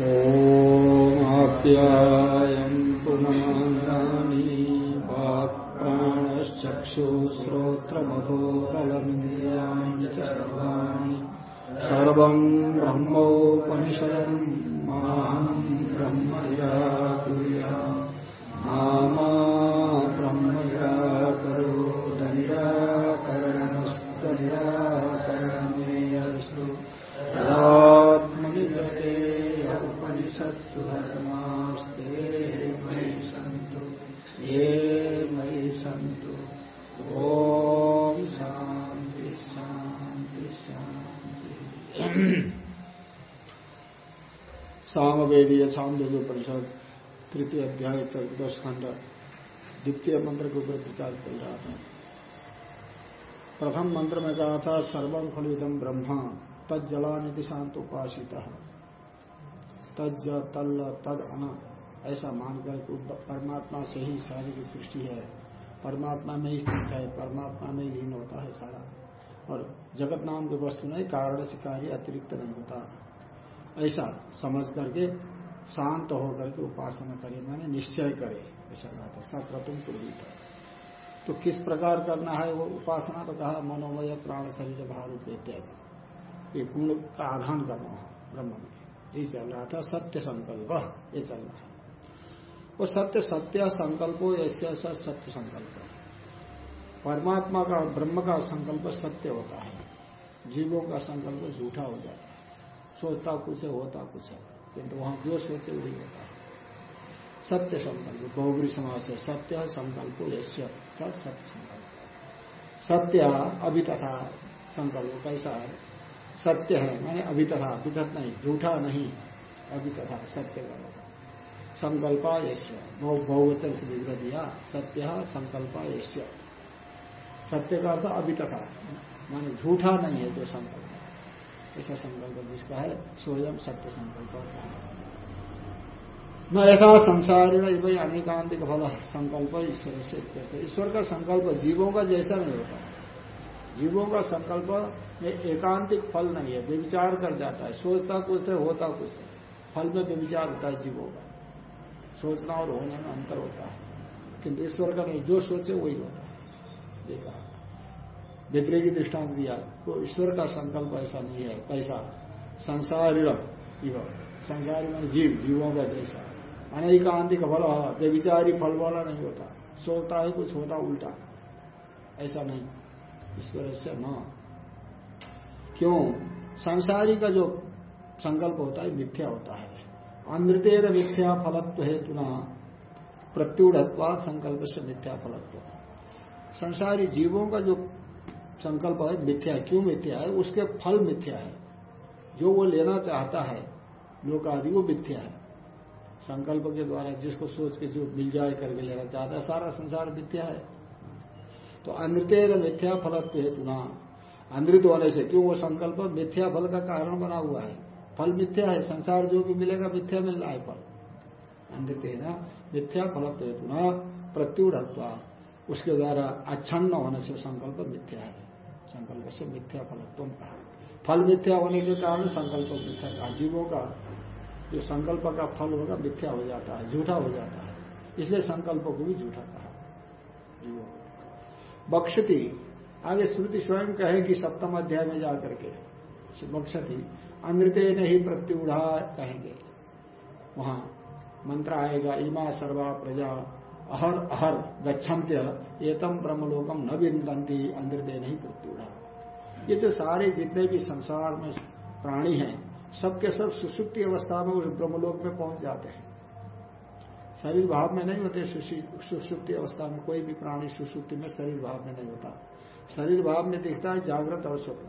ओमाप्यायम् पुनमाङ्गानि वाक्प्राणश्चक्षुश्रोत्रमथो बलमिन्द्रियाणि च सर्वाणि। सर्वम् अध्याय दस खंड द्वितीय मंत्र के ऊपर विचार चल रहा था। प्रथम मंत्र में कहा था सर्वम खलुदम ब्रह्मा तज्जलानिधि शांत उपासित। तज तल तद अन, ऐसा मानकर परमात्मा से ही सारी की सृष्टि है। परमात्मा में ही स्थित है, परमात्मा में लीन होता है सारा। और जगत नाम की वस्तु नहीं, कारण से कार्य अतिरिक्त नहीं होता। ऐसा समझ करके शांत होकर के उपासना करे, मैंने निश्चय करे, ऐसा कहा था सप्रतुम पुरोहित तो किस प्रकार करना है वो उपासना? तो कहा, मनोमय प्राण शरीर भाव रूप इत्यादि ये गुण का आधान करना है, ब्रह्म में। ये चल रहा था, सत्य संकल्प, ये चल रहा है। वो सत्य सत्य संकल्प ऐसे सत्य संकल्प परमात्मा का ब्रह्म का संकल्प सत्य होता है। जीवों का संकल्प झूठा हो जाता है। सोचता कुछ है, होता कुछ है। किंतु वहाँ जो सोचे वही होता है। सत्य संकल्प बहुबरी समाज से सत्य संकल्प यश्य सत्य संकल्प। सत्य अभी तथा संकल्प कैसा है? सत्य है, मैंने अभी तथा विधत नहीं, झूठा नहीं, अभी तथा, सत्य का संकल्प यश्य बहुवचन से विग्रह दिया, सत्य संकल्प यश्य सत्य का अर्थ अभी तथा, माने झूठा नहीं है जो संकल्प। ऐसा संकल्प, जिसका है स्वयं सत्य संकल्प न यथा संसारी वही अनेकांतिक फल संकल्प ईश्वर से कहते ईश्वर का संकल्प जीवों का जैसा नहीं होता। जीवों का संकल्प में एकांतिक फल नहीं है, व्यविचार कर जाता है। सोचता कुछ है, होता कुछ है। फल में व्यविचार होता है जीवों का। सोचना और होने में अंतर होता है। किंतु ईश्वर का नहीं, जो सोचे वही होता है। ये कहा की दृष्टांत दिया तो ईश्वर का संकल्प ऐसा नहीं है कैसा संसारी संसारी में जीव, जीवों का जैसा। अनेकांतिक फल व्यविचारी फल वाला नहीं होता। सोता है, कुछ होता, उल्टा। ऐसा नहीं। ईश्वर से न क्यों? संसारी का जो संकल्प होता है, मिथ्या होता है। अनृतेर मिथ्या फलत्व हेतु न प्रत्युढ़त्वा संकल्प से मिथ्या फलत्व। संसारी जीवों का जो संकल्प है, मिथ्या क्यों मिथ्या है? उसके फल मिथ्या है। जो वो लेना चाहता है लोक आदि वो मिथ्या है। संकल्प के द्वारा जिसको सोच के जो मिल जाए करके लेना चाहता है, सारा संसार मिथ्या है। तो अनृतेर मिथ्या फलत्व हेतु ना अनृत होने से क्यों? वो संकल्प मिथ्या फल का कारण बना हुआ है। फल मिथ्या है, संसार जो भी मिलेगा मिथ्या मिल रहा है फल। अनृत है ना मिथ्या फलत्व हेतु ना प्रत्युढ़त्वा। उसके द्वारा अच्छन्न होने से संकल्प मिथ्या है। संकल्प से मिथ्या फलत्व कहा। फल मिथ्या होने के कारण संकल्प मिथ्या कहा। जीवों का जो संकल्प का फल होगा, मिथ्या हो जाता है, झूठा हो जाता है। इसलिए संकल्प को भी झूठा कहा। जीवों बक्षती आगे श्रुति स्वयं कहेगी सप्तम अध्याय में जाकर के बक्षती अमृत नहीं प्रत्युढ़ा कहेंगे। वहाँ मंत्र आएगा, इमा सर्वा प्रजा अहर अहर गच्छन्त्य एतम ब्रह्मलोकम न विंदंती अमृत नहीं प्रत्युढ़ा ये जो सारे जितने भी संसार में प्राणी हैं, सबके सब सुसुप्ति अवस्था में उस ब्रह्मलोक में पहुँच जाते हैं। शरीर भाव में नहीं होते सुसुप्ति अवस्था में, कोई भी प्राणी सुसुप्ति में शरीर भाव में नहीं होता। शरीर भाव में दिखता है जागृत और स्वप्न।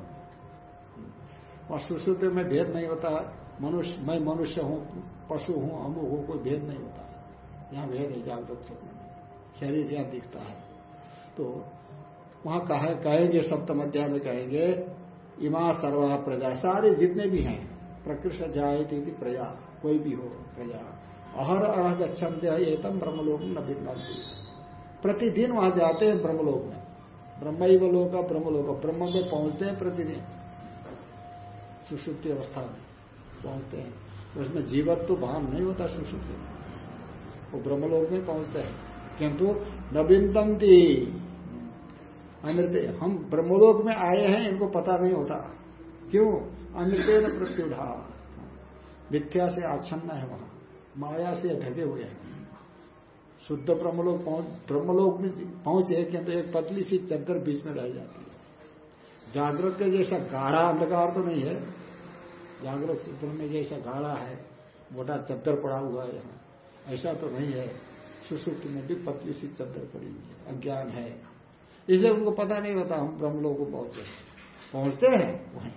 और सुसुप्ति में भेद नहीं होता। मनुष्य, मैं मनुष्य हूँ, पशु हूँ अमु हूँ, कोई भेद नहीं होता। यहाँ भेद है स्वप्न में शरीर यहाँ दिखता है। तो वहाँ कहा, कहेंगे सप्तम अध्याय में कहेंगे, इमा सर्वा प्रजा। सारे जितने भी हैं, प्रकृष्ट थी प्रजा, कोई भी हो प्रजा। अहर अह गच्छन्ते, एतम ब्रह्मलोक न भिन्नती प्रतिदिन वहाँ जाते हैं ब्रह्मलोक में। ब्रह्म लोक, ब्रह्मलोक। ब्रह्म में पहुँचते हैं प्रतिदिन। सुषुप्ति अवस्था में पहुँचते हैं। उसमें जीवत्व तो भान नहीं होता सुसुप्ति में। वो ब्रह्मलोक में पहुँचते हैं। किंतु नवीनतम थी अमृत हम ब्रह्मलोक में आए हैं, इनको पता नहीं होता। क्यों? अमृत प्रत्युढ़ा मिथ्या से आच्छन्न है वहाँ। माया से ढके हुए हैं। शुद्ध ब्रह्मलोक पहुँच ब्रह्मलोक में पहुँचे, किंतु एक पतली सी चद्दर बीच में रह जाती है। जागृत के जैसा गाढ़ा अंधकार तो नहीं है। जागृत सूत्र में जैसा गाढ़ा है। मोटा चद्दर पड़ा हुआ है ऐसा तो नहीं है। सुसुप्त में भी पतली सी चद्दर पड़ी हुई है। अज्ञान है। इसलिए उनको पता नहीं होता, हम ब्रह्मलोक को पहुँचे पहुँचते हैं वहीं।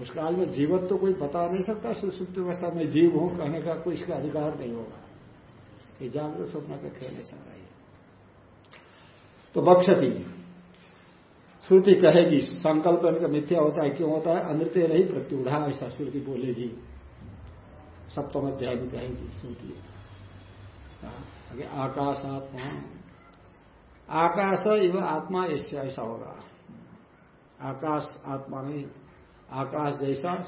उस काल में जीवत तो कोई बता नहीं सकता, सुसुप्त अवस्था में जीव हूँ कहने का कोई इसका अधिकार नहीं होगा। ये जागृत स्वप्न का खेल ऐसा रही तो बक्षती श्रुति कहेगी, संकल्प इनका मिथ्या होता है, क्यों होता है? अनृत्य नहीं प्रत्युढ़ा, ऐसा श्रुति बोलेगी। सप्तम अध्याय भी कहेगी श्रुति। आकाश आत्मा आकाश इव आत्मा ऐसे ऐसा होगा। आकाश आत्मा नहीं, आकाश जैसा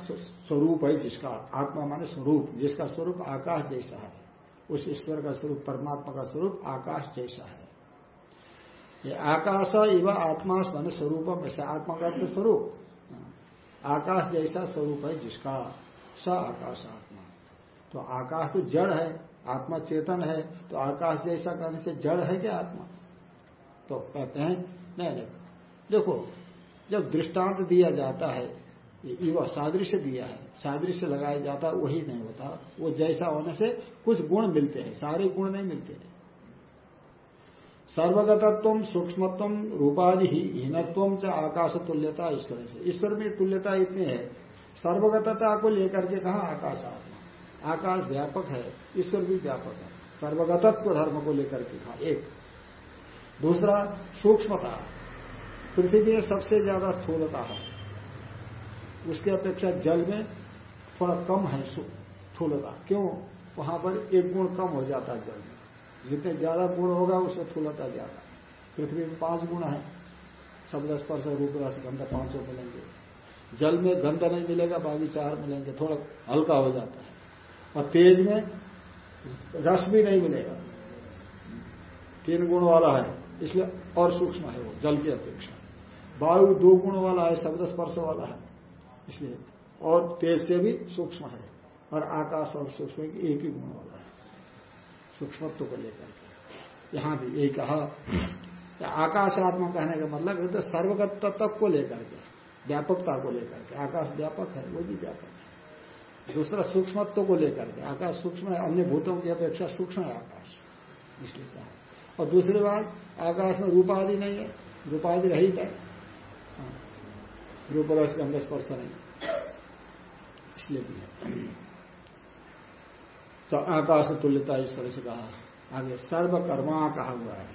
स्वरूप है जिसका, आत्मा माने स्वरूप, जिसका स्वरूप आकाश जैसा है। उस ईश्वर का स्वरूप, परमात्मा का स्वरूप आकाश जैसा है। ये आकाश इव आत्मा मान स्वरूपम, ऐसा आत्मा का तो स्वरूप। आकाश जैसा स्वरूप है जिसका, स आकाश आत्मा। तो आकाश तो जड़ है आत्मा चेतन है तो आकाश जैसा करने से जड़ है क्या आत्मा? तो कहते हैं, नहीं नहीं। देखो, जब दृष्टांत दिया जाता है युवा सादृश्य दिया है, सादृश्य लगाया जाता है, वही नहीं होता। वो जैसा होने से कुछ गुण मिलते हैं, सारे गुण नहीं मिलते सर्वगतत्व, सूक्ष्मत्व, रूपादि, हीनत्व च आकाश तुल्यता ईश्वर से। ईश्वर में तुल्यता इतनी है। सर्वगतता को लेकर के कहा आकाश आत्मा आकाश व्यापक है, ईश्वर भी व्यापक है। सर्वगतत्व धर्म को लेकर के कहा एक। दूसरा, सूक्ष्मता। पृथ्वी में सबसे ज़्यादा स्थूलता है। उसके अपेक्षा जल में थोड़ा कम है स्थूलता। क्यों? वहाँ पर एक गुण कम हो जाता है जल में। जितने ज़्यादा गुण होगा, उसमें थूलता ज़्यादा। पृथ्वी में पाँच गुण है। शब्द स्पर्श, रूप रस, गंध, पाँच मिलेंगे। जल में गंध नहीं मिलेगा, बाकी चार मिलेंगे। थोड़ा हल्का हो जाता है। और तेज में रस भी नहीं मिलेगा। तीन गुण वाला है, इसलिए और सूक्ष्म है वो, जल की अपेक्षा। वायु दो गुण वाला है, शब्द स्पर्श वाला है, इसलिए और तेज से भी सूक्ष्म है, और आकाश और सूक्ष्म एक ही गुण वाला है। सूक्ष्मत्व को लेकर के। यहाँ भी यही कहा आकाश आत्मा कहने का मतलब तो सर्वगत तत्व को लेकर के, व्यापकता को लेकर के, आकाश व्यापक है, वो भी व्यापक दूसरा सूक्ष्मत्व को लेकर के, आकाश सूक्ष्म है, अन्य भूतों की अपेक्षा सूक्ष्म है आकाश, इसलिए कहा और दूसरी बात, आकाश में रूपादि नहीं है, रूपादि रहित है। रूप रस गंध स्पर्श नहीं इसलिए भी है। तो आकाश तुल्यता इस तरह से कहा। आगे, सर्वकर्मा कहा हुआ है।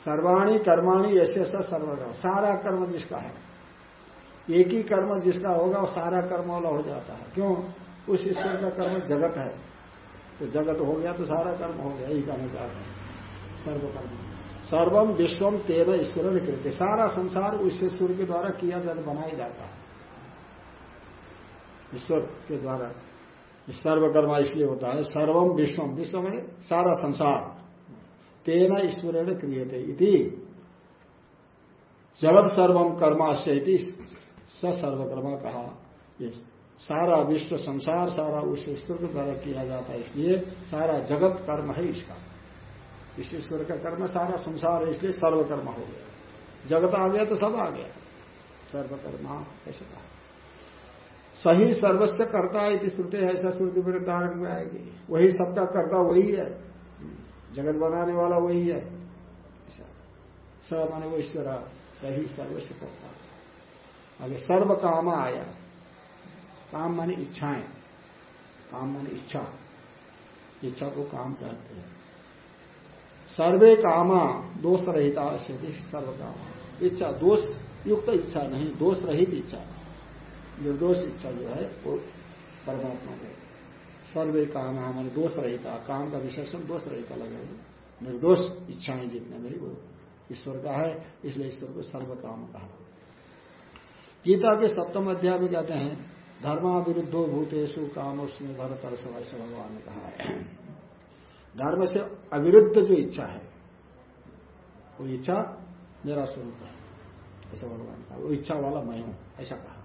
सर्वाणी कर्माणी ऐसे सर्वकर्म, सारा कर्म जिसका है। एक ही कर्म जिसका होगा, वो सारा कर्म वाला हो जाता है। क्यों? उस ईश्वर का कर्म जगत है। तो जगत हो गया तो सारा कर्म हो गया, यही कहना चाहते हैं। सर्वकर्म। सर्वम विश्वम तेरह ईश्वर कृत्य सारा संसार उस ईश्वर के द्वारा किया जाता, बनाया जाता है। ईश्वर के द्वारा। सर्वकर्मा इसलिए होता है सर्वम विश्वम विश्व में सारा संसार। तेना ईश्वर क्रियते इति। जगत सर्वम कर्मा से सर्वकर्मा कहा। ये सारा विश्व संसार, सारा उस ईश्वर के द्वारा किया जाता है, इसलिए सारा जगत कर्म है इसका। इस ईश्वर का कर्म सारा संसार है, इसलिए सर्वकर्म हो गया। जगत आ गया तो सब आ गया। सर्वकर्मा, ऐसे कहा। सही सर्वस्व करता है श्रुति है, ऐसा श्रुति वृद्धारण में आएगी। वही सबका करता वही है। जगत बनाने वाला वही है। स माने वो ईश्वर सही सर्वस्व करता। आगे सर्व काम आया काम माने इच्छाएँ, काम माने इच्छा इच्छा को काम कहते हैं। सर्वे कामा, दोष रहिता स्थिति सर्व कामा इच्छा, दोष, युक्त इच्छा नहीं, दोष रहित इच्छा। निर्दोष इच्छा जो है, वो परमात्मा को सर्वे काम मान दोष रहता, काम का विशेषण दोष रहता लगे निर्दोष इच्छाएँ जितने में वो ईश्वर का है, इसलिए ईश्वर को सर्व काम कहा गीता के सप्तम अध्याय में कहते हैं। धर्मा विरुद्धो भूतेशु कामोस्मी भरतर सवाई से भगवान ने कहा है। धर्म से अविरुद्ध जो इच्छा है, वो इच्छा मेरा स्वरूप है, ऐसा भगवान कहा। वो इच्छा वाला मैं हूँ, ऐसा कहा।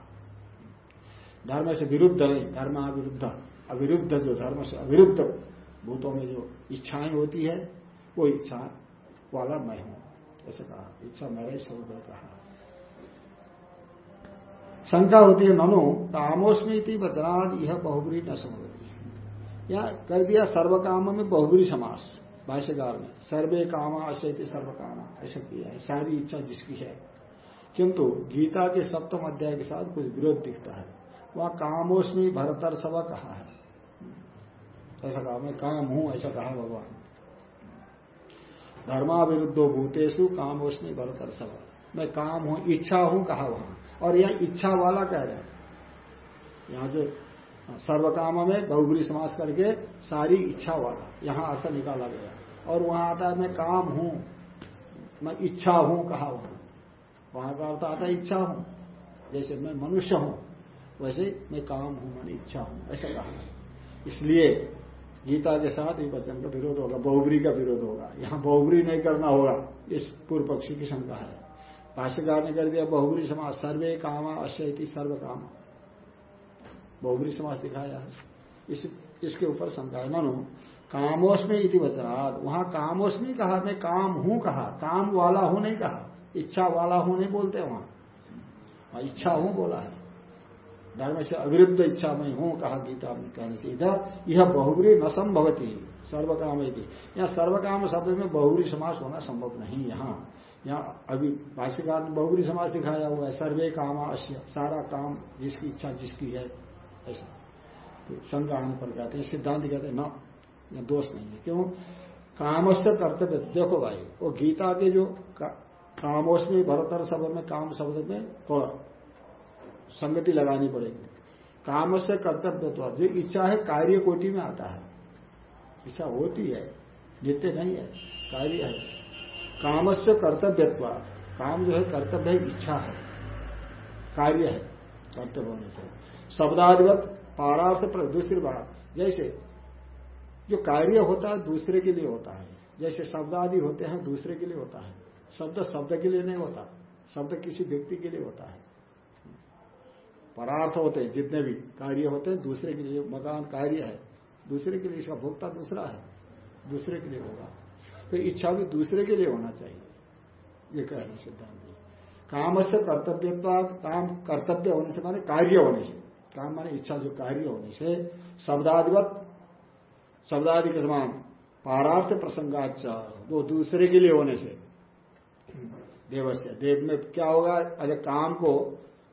धर्म से विरुद्ध नहीं धर्म अविरुद्ध अविरुद्ध जो धर्म से अविरुद्ध भूतों में जो इच्छाएँ होती है, वो इच्छा वाला मैं हूँ, ऐसे कहा। इच्छा मेरा ही स्वरूप कहा। शंका होती है, ननु कामोस्मी वचनाद यह बहुबरी न समझती या कर दिया सर्व काम में बहुबरी समास, भाष्यकार में। सर्वे कामा अशैति सर्व काम ऐसा किया है, सारी इच्छा जिसकी है। किंतु गीता के सप्तम अध्याय के साथ कुछ विरोध दिखता है। वहाँ कामोस्मी भरतर सभा कहा है। ऐसा कहा, मैं काम हूँ, ऐसा कहा भगवान। धर्मा विरुद्धो भूतेशु कामोस्मी भरतर सभा मैं काम हूँ, इच्छा हूँ, कहा वहाँ। और यह इच्छा वाला कह रहे हैं। यहाँ जो सर्व काम में बहुगुरी समास करके सारी इच्छा वाला, यहाँ अर्थ निकाला गया। और वहाँ आता है, मैं काम हूँ, मैं इच्छा हूँ कहा वहाँ वहाँ का अर्थ आता है, इच्छा हूँ। जैसे मैं मनुष्य हूँ, वैसे मैं काम हूँ, मैंने इच्छा हूँ, ऐसा कहा। इसलिए गीता के साथ ये वचन का विरोध होगा बहुबरी का विरोध होगा। यहाँ बहुबरी नहीं करना होगा, इस पूर्व पक्षी की शंका है। भाष्यकार ने कर दिया बहुबरी समाज सर्वे कामा अश्य सर्व काम। बहुबरी समाज दिखाया है। इस, इसके ऊपर शंका है। ननु कामोस्मी इति वचनात्। वहाँ कामोस्मी कहा मैं काम हूँ कहा काम वाला हूँ नहीं कहा। इच्छा वाला हूँ नहीं बोलते वहाँ। इच्छा हूँ बोला है। धर्म से अविरुद्ध इच्छा में हूँ कहा गीता में कहने से। इधर यह बहुबरी न संभवती सर्व काम यहाँ सर्वकाम शब्द में बहुबरी समास होना संभव नहीं यहाँ। यहाँ अभी भाष्यकार ने बहुबरी समास दिखाया हुआ है, सर्वे काम अश्य सारा काम जिसकी इच्छा जिसकी है, ऐसा। तो आने पर कहते हैं, सिद्धांत कहते हैं, न दोष नहीं है। क्यों? कामस्य कर्तव्य, देखो भाई, वो गीता के जो कामोश में भरतर शब्द में, काम शब्द में थोड़ा संगति लगानी पड़ेगी। काम से कर्तव्य तो जो इच्छा है, कार्य कोटि में आता है। इच्छा होती है नित्य नहीं है, कार्य है। काम से कर्तव्यत्व, काम जो है कर्तव्य इच्छा है, कार्य है, कर्तव्य होने से शब्दाधिवत पारार्थ पर, दूसरी बात, जैसे जो कार्य होता है, दूसरे के लिए होता है। जैसे शब्द आदि होते हैं, दूसरे के लिए होता है। शब्द शब्द के लिए नहीं होता, शब्द किसी व्यक्ति के लिए होता है। परार्थ होते हैं जितने भी कार्य होते हैं, दूसरे के लिए, मकान कार्य है, दूसरे के लिए इसका भोक्ता दूसरा है, दूसरे के लिए होगा। तो इच्छा भी दूसरे के लिए होना चाहिए। ये कह रहे सिद्धांत काम से कर्तव्य काम कर्तव्य होने से माने कार्य होने से। काम माने इच्छा जो कार्य होने से। शब्दाधिवत शब्दादि के समान पारार्थ प्रसंगाचा वो दूसरे के लिए होने से। देवस्य, देव में क्या होगा? अगर काम को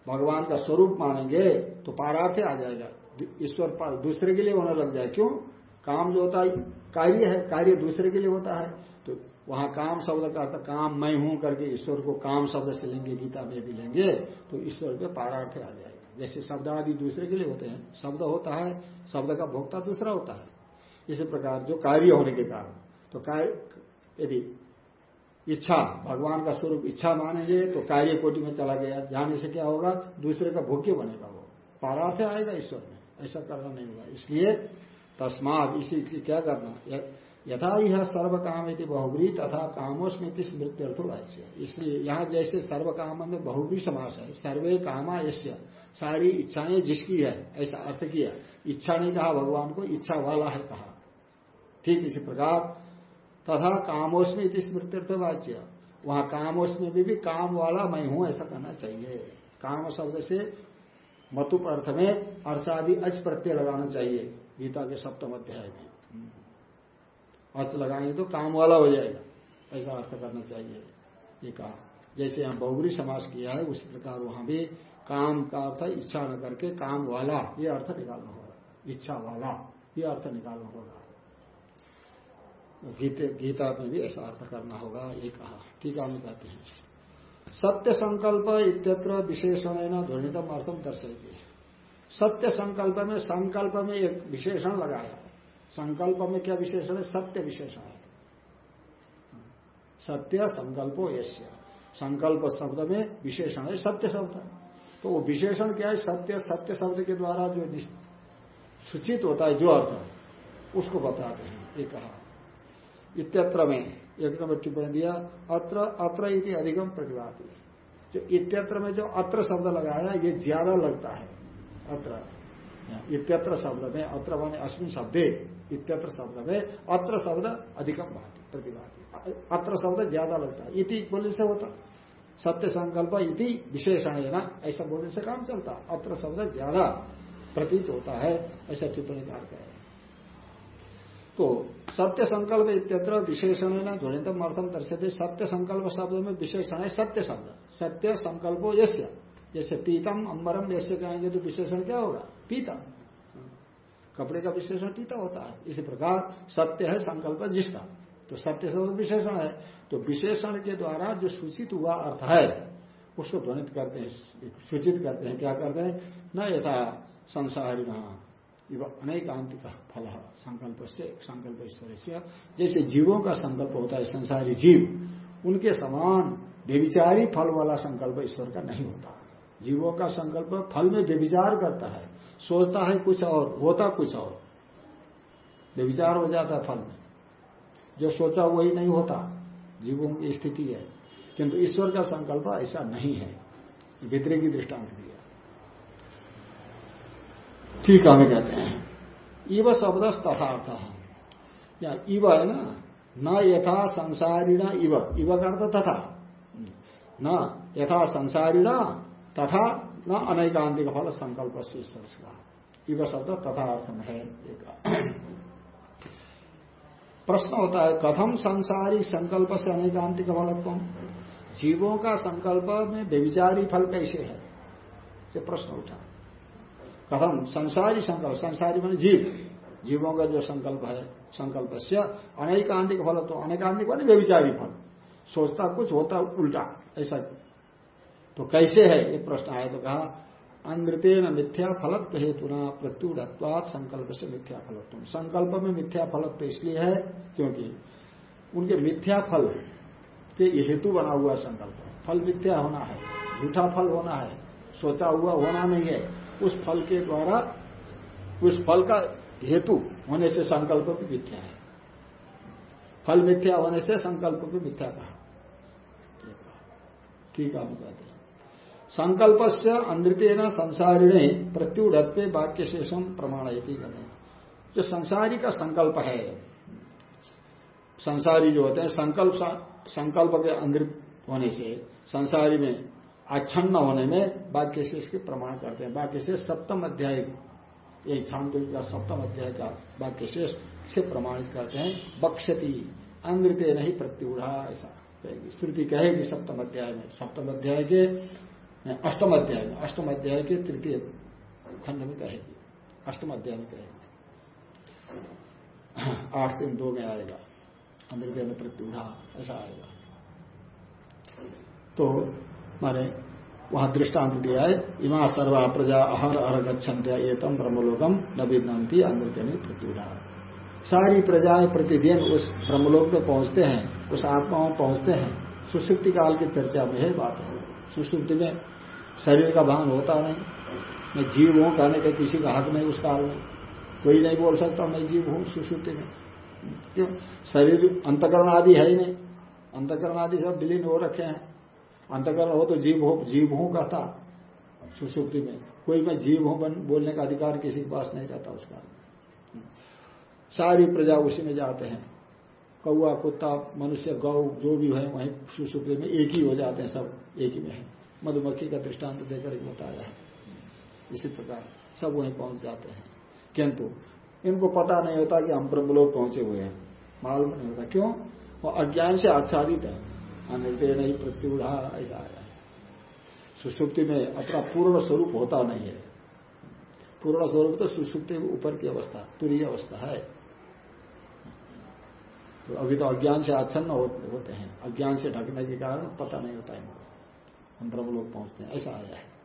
भगवान का स्वरूप मानेंगे तो पारार्थ आ जाएगा। ईश्वर दूसरे के लिए होने लग जाए। क्यों? काम जो होता है कार्य है, कार्य दूसरे के लिए होता है तो वहाँ काम शब्द का अर्थ काम, मैं हूँ करके ईश्वर को काम शब्द से लेंगे, गीता में भी लेंगे तो ईश्वर पे पारार्थ आ जाएगा। जैसे शब्द आदि दूसरे के लिए होते हैं, शब्द होता है, शब्द का भोक्ता दूसरा होता है। इसी प्रकार जो कार्य होने के कारण तो कार्य, यदि इच्छा, भगवान का स्वरूप इच्छा मानेंगे तो कार्य कोटि में चला गया, जाने से क्या होगा? दूसरे का भोग्य बनेगा वो। पारार्थ आएगा ईश्वर में, ऐसा करना नहीं होगा। इसलिए तस्माद इसी क्या करना? यथा यह सर्व काम यदि बहुबरी तथा कामोस्मृति स्मृत्यर्थ वाच्य। इसलिए यहाँ जैसे सर्व काम में बहुबरी समास है, सर्वे कामा यश्य सारी इच्छाएँ जिसकी है, ऐसा अर्थ किया। इच्छा नहीं कहा भगवान को, इच्छा वाला है कहा। ठीक इसी प्रकार, तथा कामोस्मी इति स्मृत्यर्थ वाच्य। वहाँ कामोस्मी में भी काम वाला मैं हूँ, ऐसा कहना चाहिए। काम शब्द से मतुप अर्थ में अर्षादि अच प्रत्यय लगाना चाहिए। गीता के सप्तम अध्याय में। अर्थ लगाएँगे तो काम वाला हो जाएगा। ऐसा अर्थ करना चाहिए। ये कहा। जैसे यहाँ बहुगुरी समास किया है उसी प्रकार वहाँ भी काम का अर्थ इच्छा न करके काम वाला। ये अर्थ निकालना होगा। इच्छा वाला। ये अर्थ निकालना होगा। गीता में भी ऐसा अर्थ करना होगा। ये कहा। टीका में कहते हैं। सत्य संकल्प इत्यत्र विशेषण ध्वनितम अर्थम दर्शाई सत्य संकल्प में संकल्प में एक विशेषण लगाया। संकल्प में क्या विशेषण है? सत्य विशेषण। है सत्य संकल्पो यश्य संकल्प शब्द में विशेषण है सत्य शब्द। तो वो विशेषण क्या है? सत्य सत्य शब्द के द्वारा जो सूचित होता है, जो अर्थ उसको बताते हैं। ये कहा। इत्यत्र में, एक नंबर टिप्पणी दिया, अत्र अत्र इति अधिकम प्रतिभाती जो इत्यत्र में जो अत्र शब्द लगाया, ये ज़्यादा लगता है। अत्र। इत्यत्र शब्द में अत्र माने अश्विन शब्दे इत्यत्र शब्द में अत्र शब्द अधिकम भाती प्रतिभाती अत्र शब्द ज़्यादा लगता है। इति बोलने से होता। सत्य संकल्प इति विशेषण है ना ऐसा बोलने से काम चलता। अत्र शब्द ज़्यादा प्रतीत होता है ऐसा टिप्पणी कार करें तो सत्य संकल्प इत्यत्र विशेषण है ना ध्वनितम अर्थम दर्शते सत्य संकल्प शब्द में विशेषण है सत्य शब्द सत्य संकल्पो यश्य जैसे पीतम अम्बरम जैसे कहेंगे तो विशेषण क्या होगा? पीतम। कपड़े का विशेषण पीता होता है। इसी प्रकार सत्य है, संकल्प जिसका तो सत्य शब्द विशेषण है। तो विशेषण के द्वारा जो सूचित हुआ अर्थ है, उसको ध्वनित करते हैं, सूचित करते हैं। क्या करते हैं? न यथा संसारिणा। अनेकांतिक फल। संकल्प से, संकल्प ईश्वर से। जैसे जीवों का संकल्प होता है, संसारी जीव, उनके समान व्यविचारी फल वाला संकल्प ईश्वर का नहीं होता। जीवों का संकल्प फल में व्यविचार करता है। सोचता है कुछ और, होता कुछ और। व्यविचार हो जाता है फल में। जो सोचा वही नहीं होता। जीवों की स्थिति है। किंतु ईश्वर का संकल्प ऐसा नहीं है। विद्रे की दृष्टांत दिया ठीक हमें कहते हैं। इव शब्द तथार्थ। या इव है ना? न यथा संसारिणा इव। इव का अर्थ तथा। न यथा संसारिणा तथा न अनेकांतिक फल संकल्प से का इव शब्द तथा अर्थ में है प्रश्न होता है, कथम संसारी संकल्प से अनेकांतिक फलत्व जीवों का संकल्प में व्यविचारी फल कैसे है? ये प्रश्न उठा। कथम संसारी संकल्प, संसारी मान जीव। जीवों का जो संकल्प है संकल्प से अनेकांतिक फल तो अनेकांतिक मान व्यविचारी फल। सोचता कुछ, होता उल्टा, ऐसा तो कैसे है? ये प्रश्न आया तो कहा अनृतेन मिथ्या फलत्व हेतु न प्रत्युड़त्वाद संकल्प से मिथ्या फलत्व संकल्प में मिथ्या फलत्व इसलिए है क्योंकि उनके मिथ्या फल के हेतु बना हुआ संकल्प। फल मिथ्या होना है, झूठा फल होना है, सोचा हुआ होना नहीं है। उस फल के द्वारा, उस फल का हेतु होने से संकल्प भी मिथ्या है। फल मिथ्या होने से संकल्प भी मिथ्या कहा। ठीक है हम कहते हैं संकल्प से अंधृतेन संसारिणे प्रत्युढ़त्व वाक्य शेषम प्रमाण जो संसारी का संकल्प है, संसारी जो होते हैं, संकल्प संकल्प के अंधित होने से, संसारी में आच्छन्न होने में वाक्य शेष के प्रमाण करते हैं। वाक्य शेष सप्तम अध्याय एक छांदो का सप्तम अध्याय का वाक्य शेष से प्रमाणित करते हैं, बक्षती अंग्रित नहीं प्रत्युढ़ा ऐसा। कहेगी श्रुति कहेगी सप्तम अध्याय में। सप्तम अध्याय के अष्टम अध्याय में, अष्टम अध्याय के तृतीय खंड में कहेगी। अष्टम अध्याय में कहेगी। आठ दिन दो में आएगा। अमृत में प्रत्युढ़ा ऐसा आएगा। तो माने वहाँ दृष्टांत दिया है, इमा सर्वा प्रजा अहर अहर गच्छन्त एतम ब्रह्मलोकम न विदंती अमृतनी प्रत्युरा सारी प्रजाएँ प्रतिदिन उस ब्रह्मलोक में पहुँचते हैं, उस आत्मा में पहुँचते हैं। सुसुप्ति काल की चर्चा में है बात है सुसुप्ति में शरीर का भान होता नहीं। मैं जीव हूँ, कहने का किसी का हक नहीं उस काल में कोई नहीं बोल सकता, मैं जीव हूँ सुसुप्ति में। क्यों? शरीर अंतकरण आदि है ही नहीं। अंतकरण आदि सब विलीन हो रखे हैं। अंतकरण हो तो जीव हो, जीव हूँ कहता सुसुप्ति में। कोई मैं जीव हूँ बोलने का अधिकार किसी के पास नहीं रहता उसका। सारी प्रजा उसी में जाते हैं। कौआ कुत्ता, मनुष्य, गौ, जो भी है, वहीं सुसुप्ति में एक ही हो जाते हैं सब, एक ही में है। मधुमक्खी का दृष्टांत देकर बताया है। इसी प्रकार सब वहीं पहुँच जाते हैं। किंतु इनको पता नहीं होता कि हम ब्रह्मलोक पहुँचे हुए हैं। मालूम नहीं होता क्यों? वो अज्ञान से आच्छादित है। अनिर्दय नहीं प्रत्युढ़ा ऐसा आया है। सुसुप्ति में अपना पूर्ण स्वरूप होता नहीं है। पूर्ण स्वरूप तो सुसुप्ति ऊपर की अवस्था तुरी अवस्था है। तो अभी तो अज्ञान से आच्छन्न होते हैं। अज्ञान से ढकने के कारण पता नहीं होता इनको। हम ब्रह्म लोग पहुँचते हैं। ऐसा आया है।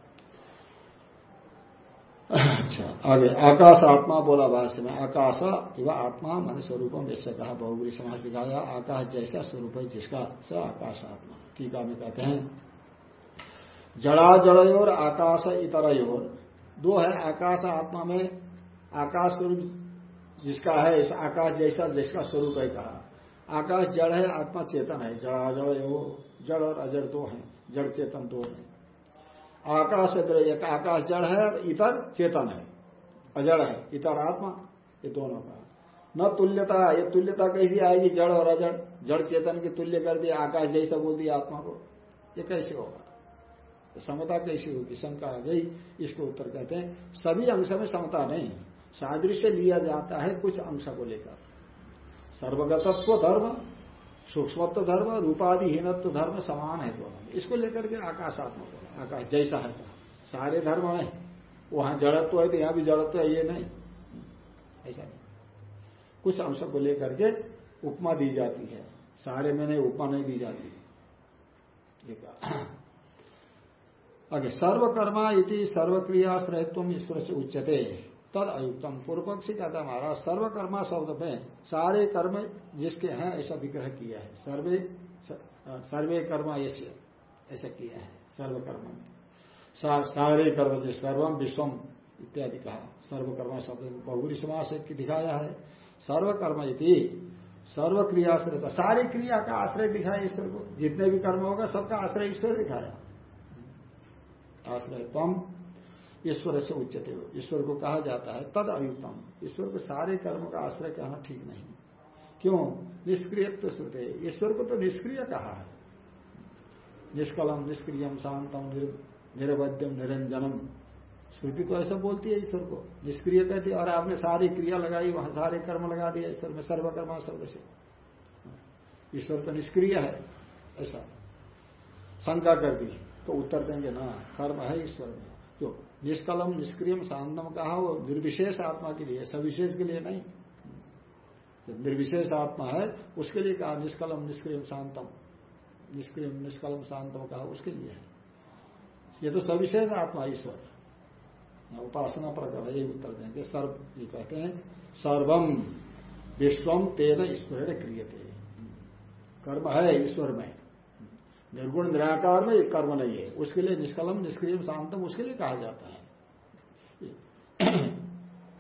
अच्छा आगे, आकाश आत्मा बोला भाष्य में, आकाश युवा आत्मा मन स्वरूपम, जैसे कहा बहुगुरी समाज दिखाया आकाश जैसा स्वरूप है जिसका स आकाश आत्मा। टीका में कहते हैं। जड़ा जड़योर आकाश इतरयोर। दो है, आकाश आत्मा में आकाश स्वरूप जिसका है, इस आकाश जैसा जिसका स्वरूप है कहा। आकाश जड़ है, आत्मा चेतन है। जड़ा जड़ जड़ और अजड़ दो हैं। जड़ चेतन दो। हैं आकाश एक आकाश जड़ है और इतर चेतन है। अजड़ है, इतर आत्मा, ये दोनों का। न तुल्यता, ये तुल्यता कैसी आएगी, जड़ और अजड़? जड़ चेतन की तुल्य कर दिया आकाश जैसा बोल दिया आत्मा को। ये कैसे होगा? समता कैसी होगी? शंका आ गई, इसको उत्तर कहते हैं, सभी अंश में समता नहीं, सादृश्य लिया जाता है कुछ अंश को लेकर। सर्वगतत्व धर्म सूक्ष्मत्व धर्म रूपाधिहीनत्व धर्म समान है दोनों इसको लेकर के आकाशात्मक बोला। आकाश जैसा है। सारे धर्म है। वहाँ जड़त्व है तो यहाँ भी जड़त्व है, ये नहीं। ऐसा नहीं। कुछ अंश को लेकर के उपमा दी जाती है। सारे में नहीं, उपमा नहीं दी जाती आगे, सर्वकर्मा इति सर्वक्रियाश्रयत्व ईश्वर से उच्चते तद अयुक्तम पूर्व पक्षी कहता महाराज सर्वकर्मा शब्द में सारे कर्म जिसके हैं ऐसा विग्रह किया है। सर्वे सर्वे कर्मा ऐसे ऐसा किया है सर्वकर्म सा, सारे कर्म जो सर्वम विश्वम इत्यादि कहा। सर्वकर्मा शब्द बहुरी समास दिखाया है। सर्वकर्म इति सर्व क्रियाश्रय सारी क्रिया का आश्रय दिखाया ईश्वर को। जितने भी कर्म होगा सबका आश्रय ईश्वर दिखाया। आश्रय तम ईश्वर से उच्चते हो। ईश्वर को कहा जाता है तद अयुक्तम ईश्वर को सारे कर्म का आश्रय कहना ठीक नहीं। क्यों? निष्क्रिय तो श्रुते। ईश्वर को तो निष्क्रिय कहा है। निष्कलम, निष्क्रियम, शांतम निरवध्यम, निरंजनम। श्रुति तो ऐसा बोलती है ईश्वर को। निष्क्रिय कहती और आपने सारी क्रिया लगाई, वहाँ सारे कर्म लगा दिया ईश्वर में, सर्वकर्मा शब्द से। ईश्वर तो निष्क्रिय है, ऐसा। शंका कर दी तो उत्तर देंगे, ना, कर्म है ईश्वर में। क्यों निष्कलम, निष्क्रियम शांतम कहा वो निर्विशेष आत्मा के लिए, सविशेष के लिए नहीं। जो निर्विशेष आत्मा है, उसके लिए कहा निष्कलम, निष्क्रियम, शांतम। निष्क्रियम, निष्कलम, शांतम कहा उसके लिए है। ये तो सविशेष आत्मा ईश्वर उपासना प्रकरण यही उत्तर देंगे। सर्व, ये कहते हैं, सर्वम, विश्वम तेन ईश्वर क्रियते। कर्म है ईश्वर में। निर्गुण निराकार में एक कर्म नहीं है। उसके लिए निष्कलम निष्क्रिय शांतम, उसके लिए कहा जाता है।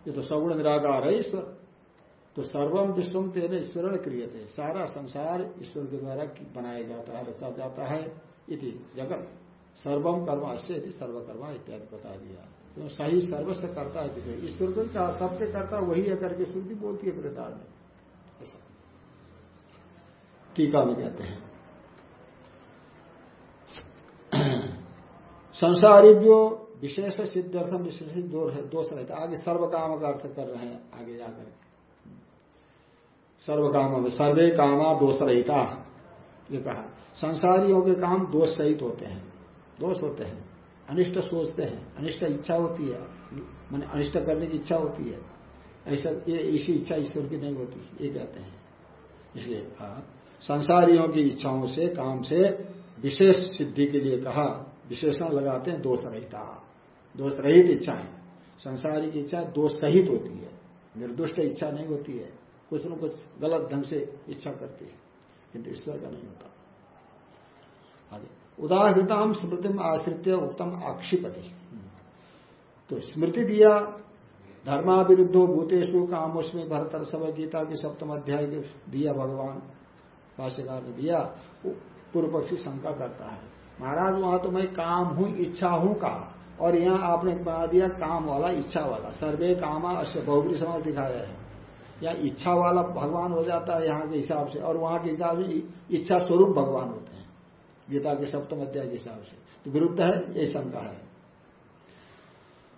ये तो सगुण निराकार है ईश्वर। तो सर्वम विश्वम तेन ईश्वर क्रियते। सारा संसार ईश्वर के द्वारा बनाया जाता है, रचा जाता है इति जगत। सर्वम कर्म अश्य सर्वकर्मा इत्यादि बता दिया। तो सही सर्वस्व करता है जिसे। ईश्वर को कहा सबके करता वही है करके श्रुति बोलती है प्रतार में। ऐसा। टीका में कहते हैं। संसारी जो विशेष सिद्धार्थम विशेष दोष रहता आगे सर्व काम का अर्थ कर रहे हैं, आगे जाकर। सर्व काम सर्वे कामा दोष रहता। ये कहा, संसारियों के काम दोष सहित होते हैं। दोष होते हैं। अनिष्ट सोचते हैं। अनिष्ट इच्छा होती है। मैंने अनिष्ट करने की इच्छा होती है। ऐसा, ये इसी इच्छा ईश्वर की नहीं होती, ये कहते हैं। इसलिए कहा, संसारियों की इच्छाओं से, काम से विशेष सिद्धि के लिए कहा विशेषण लगाते हैं, दोष रहता। दोष रहित इच्छाएँ संसारी की इच्छा दोष सहित होती है। निर्दुष्ट इच्छा नहीं होती है। कुछ न कुछ गलत ढंग से इच्छा करती है। किंतु ईश्वर का नहीं होता। आगे उदाहृताम स्मृति में आश्रित उत्तम आक्षिपति। तो स्मृति दिया, धर्माविरुद्धो भूतेशु कामोस्मी भरतर सब गीता के सप्तम अध्याय दिया भगवान। भाष्यकार ने दिया पूर्व पक्षी शंका करता है। महाराज, वहाँ तो मैं काम हूँ, इच्छा हूँ कहा? और यहाँ आपने बना दिया काम वाला, इच्छा वाला। सर्वे कामा अश्य बहुबरी समाज दिखाया है। या इच्छा वाला भगवान हो जाता है यहाँ के हिसाब से, और वहाँ के हिसाब से इच्छा स्वरूप भगवान होते हैं। गीता के सप्तम अध्याय के हिसाब से। तो विरुद्ध है, ये शंका है।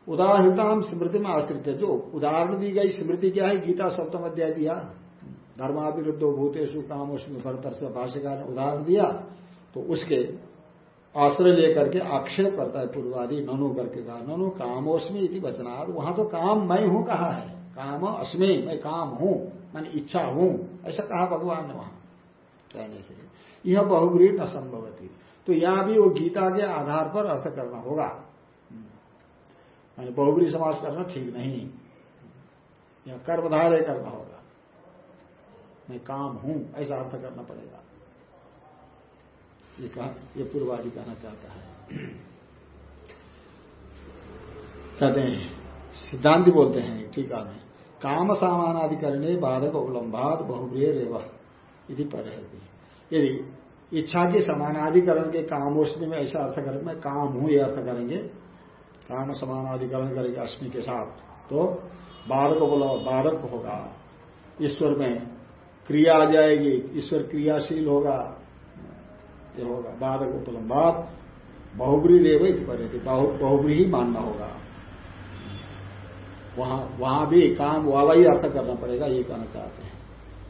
उदाहरणताम स्मृति में आश्रित है। जो उदाहरण दी गई स्मृति क्या है? गीता सप्तम अध्याय दिया। धर्माविरुद्धो भूतेशु कामोष्मी भरतर से भाष्यकार ने उदाहरण दिया। तो उसके आश्रय लेकर के आक्षेप करता है पूर्वादि, ननु करके कहा, ननु कामोस्मी इति वचनार्थ वहाँ तो काम मैं हूँ कहा है? काम अस्मी, मैं काम हूँ, मैंने इच्छा हूँ। ऐसा कहा भगवान ने वहाँ। कहने से, यह बहुग्री न संभवती। तो यहाँ भी वो गीता के आधार पर अर्थ करना होगा। मैंने बहुग्री समाज करना ठीक नहीं। यह कर्मधारय करना होगा। मैं काम हूँ, ऐसा अर्थ करना पड़ेगा। ये कहा, ये पूर्वादि कहना चाहता है। कहते हैं, सिद्धांत बोलते हैं टीका में काम सामानाधिकरणे बाधक उलम्बाद बहुप्रिय रेव यदि पर यदि इच्छा के समानाधिकरण के कामोष्मी में ऐसा अर्थ करेंगे मैं काम हूँ, ये अर्थ करेंगे, काम समानाधिकरण करेंगे अश्मी के साथ तो बाधक बोला बाधक होगा। ईश्वर में क्रिया आ जाएगी, ईश्वर क्रियाशील होगा ये होगा। बाधक उपलम्बाद बहुब्री रेव पर बहुब्री ही मानना होगा। वहाँ वहाँ भी काम वाला ही अर्थ करना पड़ेगा ये कहना चाहते हैं।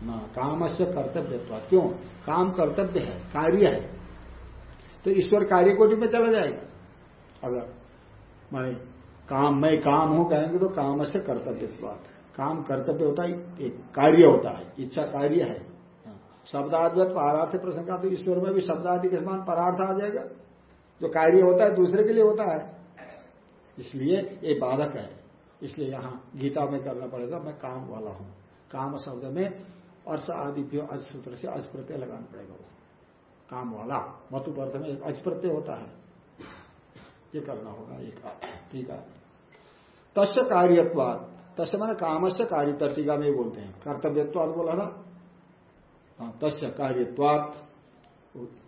ना काम से कर्तव्य क्यों? काम कर्तव्य है, कार्य है। तो ईश्वर कार्य कोटि में चला जाएगा। अगर, माने, काम मैं काम हूँ कहेंगे तो काम से कर्तव्य काम कर्तव्य होता है, एक कार्य होता है, इच्छा कार्य है। शब्दाद्वत पारार्थ प्रसंग तो ईश्वर में भी शब्दादि के समान परार्थ आ जाएगा। जो कार्य होता है, दूसरे के लिए होता है। इसलिए ये बाधक है। इसलिए यहाँ गीता में करना पड़ेगा, मैं काम वाला हूँ। काम शब्द में अर्ष आदि अज सूत्र से अज प्रत्यय लगाना पड़ेगा वो। काम वाला, मतु में प्रत्यय होता है। ये करना होगा एक ठीक है। तस् कार्यत्वाद तस् मैंने काम से कार्य टीका में बोलते हैं। कर्तव्यत्वाद बोला ना? हाँ तस् कार्यत्वाद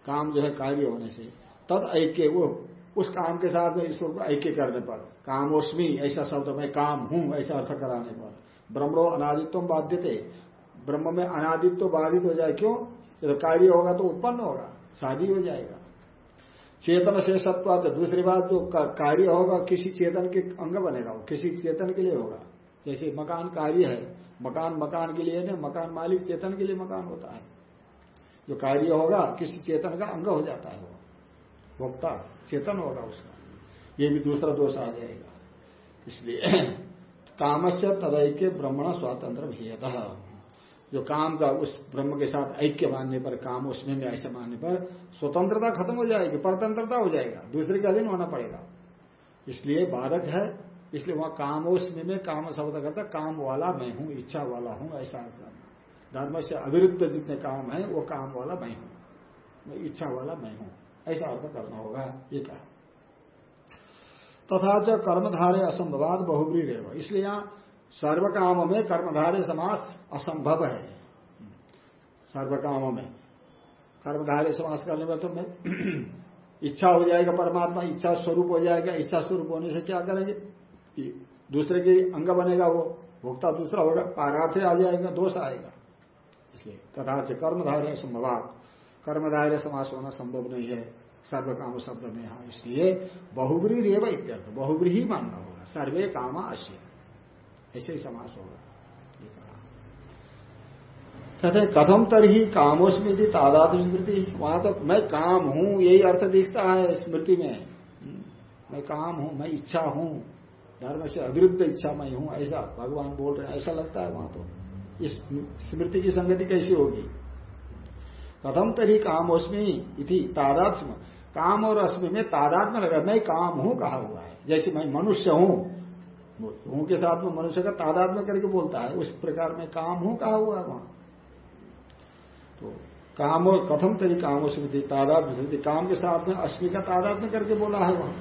काम जो है कार्य होने से। तद ऐक्य, वो उस काम के साथ में ईश्वर को ऐक्य करने पर। कामोस्मी, ऐसा शब्द में काम हूँ, ऐसा अर्थ कराने पर। ब्रह्मो अनादित्व बाध्य थे ब्रह्म में अनादित्व बाधित हो जाए क्यों? जब कार्य होगा तो उत्पन्न होगा शादी हो जाएगा। चेतन से सत्व दूसरी बात जो कार्य होगा, किसी चेतन के अंग बनेगा वो, किसी चेतन के लिए होगा। जैसे मकान कार्य है मकान मकान के लिए नहीं, मकान मालिक चेतन के लिए मकान होता है। जो कार्य होगा, किसी चेतन का अंग हो जाता है वो। भोक्ता चेतन होगा उसका। ये भी दूसरा दोष आ जाएगा। इसलिए काम से तदैक्य ब्रह्मण स्वातंत्र भेद। जो काम का उस ब्रह्म के साथ ऐक्य मानने पर, काम उसमें में ऐसे मानने पर, स्वतंत्रता खत्म हो जाएगी, परतंत्रता हो जाएगा, दूसरे का अधीन होना पड़ेगा। इसलिए बाधक है इसलिए वहाँ कामोस्मी में काम शब्द करता, काम वाला मैं हूँ, इच्छा वाला हूँ, ऐसा धर्म से अविरुद्ध जितने काम है, वो काम वाला मैं हूँ। मैं इच्छा वाला मैं हूँ। ऐसा अर्थ करना होगा, ये कहा। तथा च कर्मधारे असंभवाद बहुब्री रेव इसलिए यहाँ सर्व काम में कर्मधारे समास असंभव है। सर्व काम में। कर्मधारे समास करने में तो मैं इच्छा हो जाएगा परमात्मा, इच्छा स्वरूप हो जाएगा, इच्छा स्वरूप होने से क्या करेंगे? दूसरे के अंग बनेगा वो, भोक्ता दूसरा होगा, पारार्थ आ जाएगा दोष आएगा। इसलिए तथा से कर्मधारे असंभवाद कर्मधारे समास होना संभव नहीं है सर्व काम शब्द में यहाँ इसलिए बहुग्री रेव इत्यर्थ बहुग्री ही मानना होगा, सर्वे काम अश्य ऐसे ही समास होगा कहते कथम तरही कामोस्मी यदि तादात स्मृति वहाँ तक मैं काम हूँ, यही अर्थ दिखता है स्मृति में। मैं काम हूँ, मैं इच्छा हूँ। धर्म से अविरुद्ध इच्छा मैं हूँ, ऐसा भगवान बोल रहे हैं, ऐसा लगता है वहाँ तो। इस स्मृति की संगति कैसी होगी? कथम तरी कामोस्मी इति तादात्म। काम और अस्मि में तादात्म लगा, मैं काम हूँ कहा हुआ है। जैसे मैं मनुष्य हूँ हूँ के साथ में मनुष्य का तादात्म्य करके बोलता है, उस प्रकार में काम हूँ कहा हुआ है वहाँ। तो काम और कथम तरी कामों स्मृति तादात्म्य। स्मृति काम के साथ में अश्मी का तादात्म्य करके बोला है वहाँ।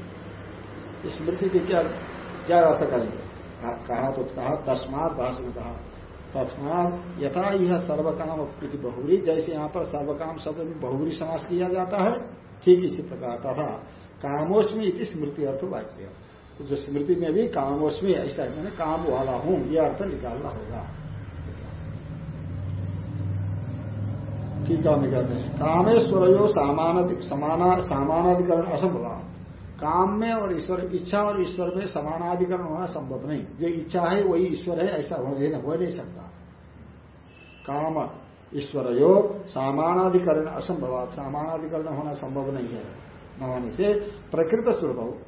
स्मृति के क्या क्या अर्थ करेंगे कहा तो कहा, तस्मात भाषण कहा। तस्मात यथा यह सर्वकाम प्रति बहुरी, जैसे यहाँ पर सर्वकाम शब्द में बहुरी समास किया जाता है, ठीक इसी प्रकार तथा कामोस्मी इति स्मृति अर्थ वाच्य। जो स्मृति में भी कामोस्मी, ऐसा मैंने काम वाला हूँ यह अर्थ निकालना होगा। ठीक है कहते हैं। कामेश्वर जो समानाधिकरण असंभव काम में और ईश्वर, इच्छा और ईश्वर में समानाधिकरण होना संभव नहीं। जो इच्छा है, वही ईश्वर है, ऐसा हो नहीं हो नहीं सकता। काम ईश्वर योग सामानाधिकरण असंभव सामानाधिकरण होना संभव नहीं है। न होने से प्रकृत हो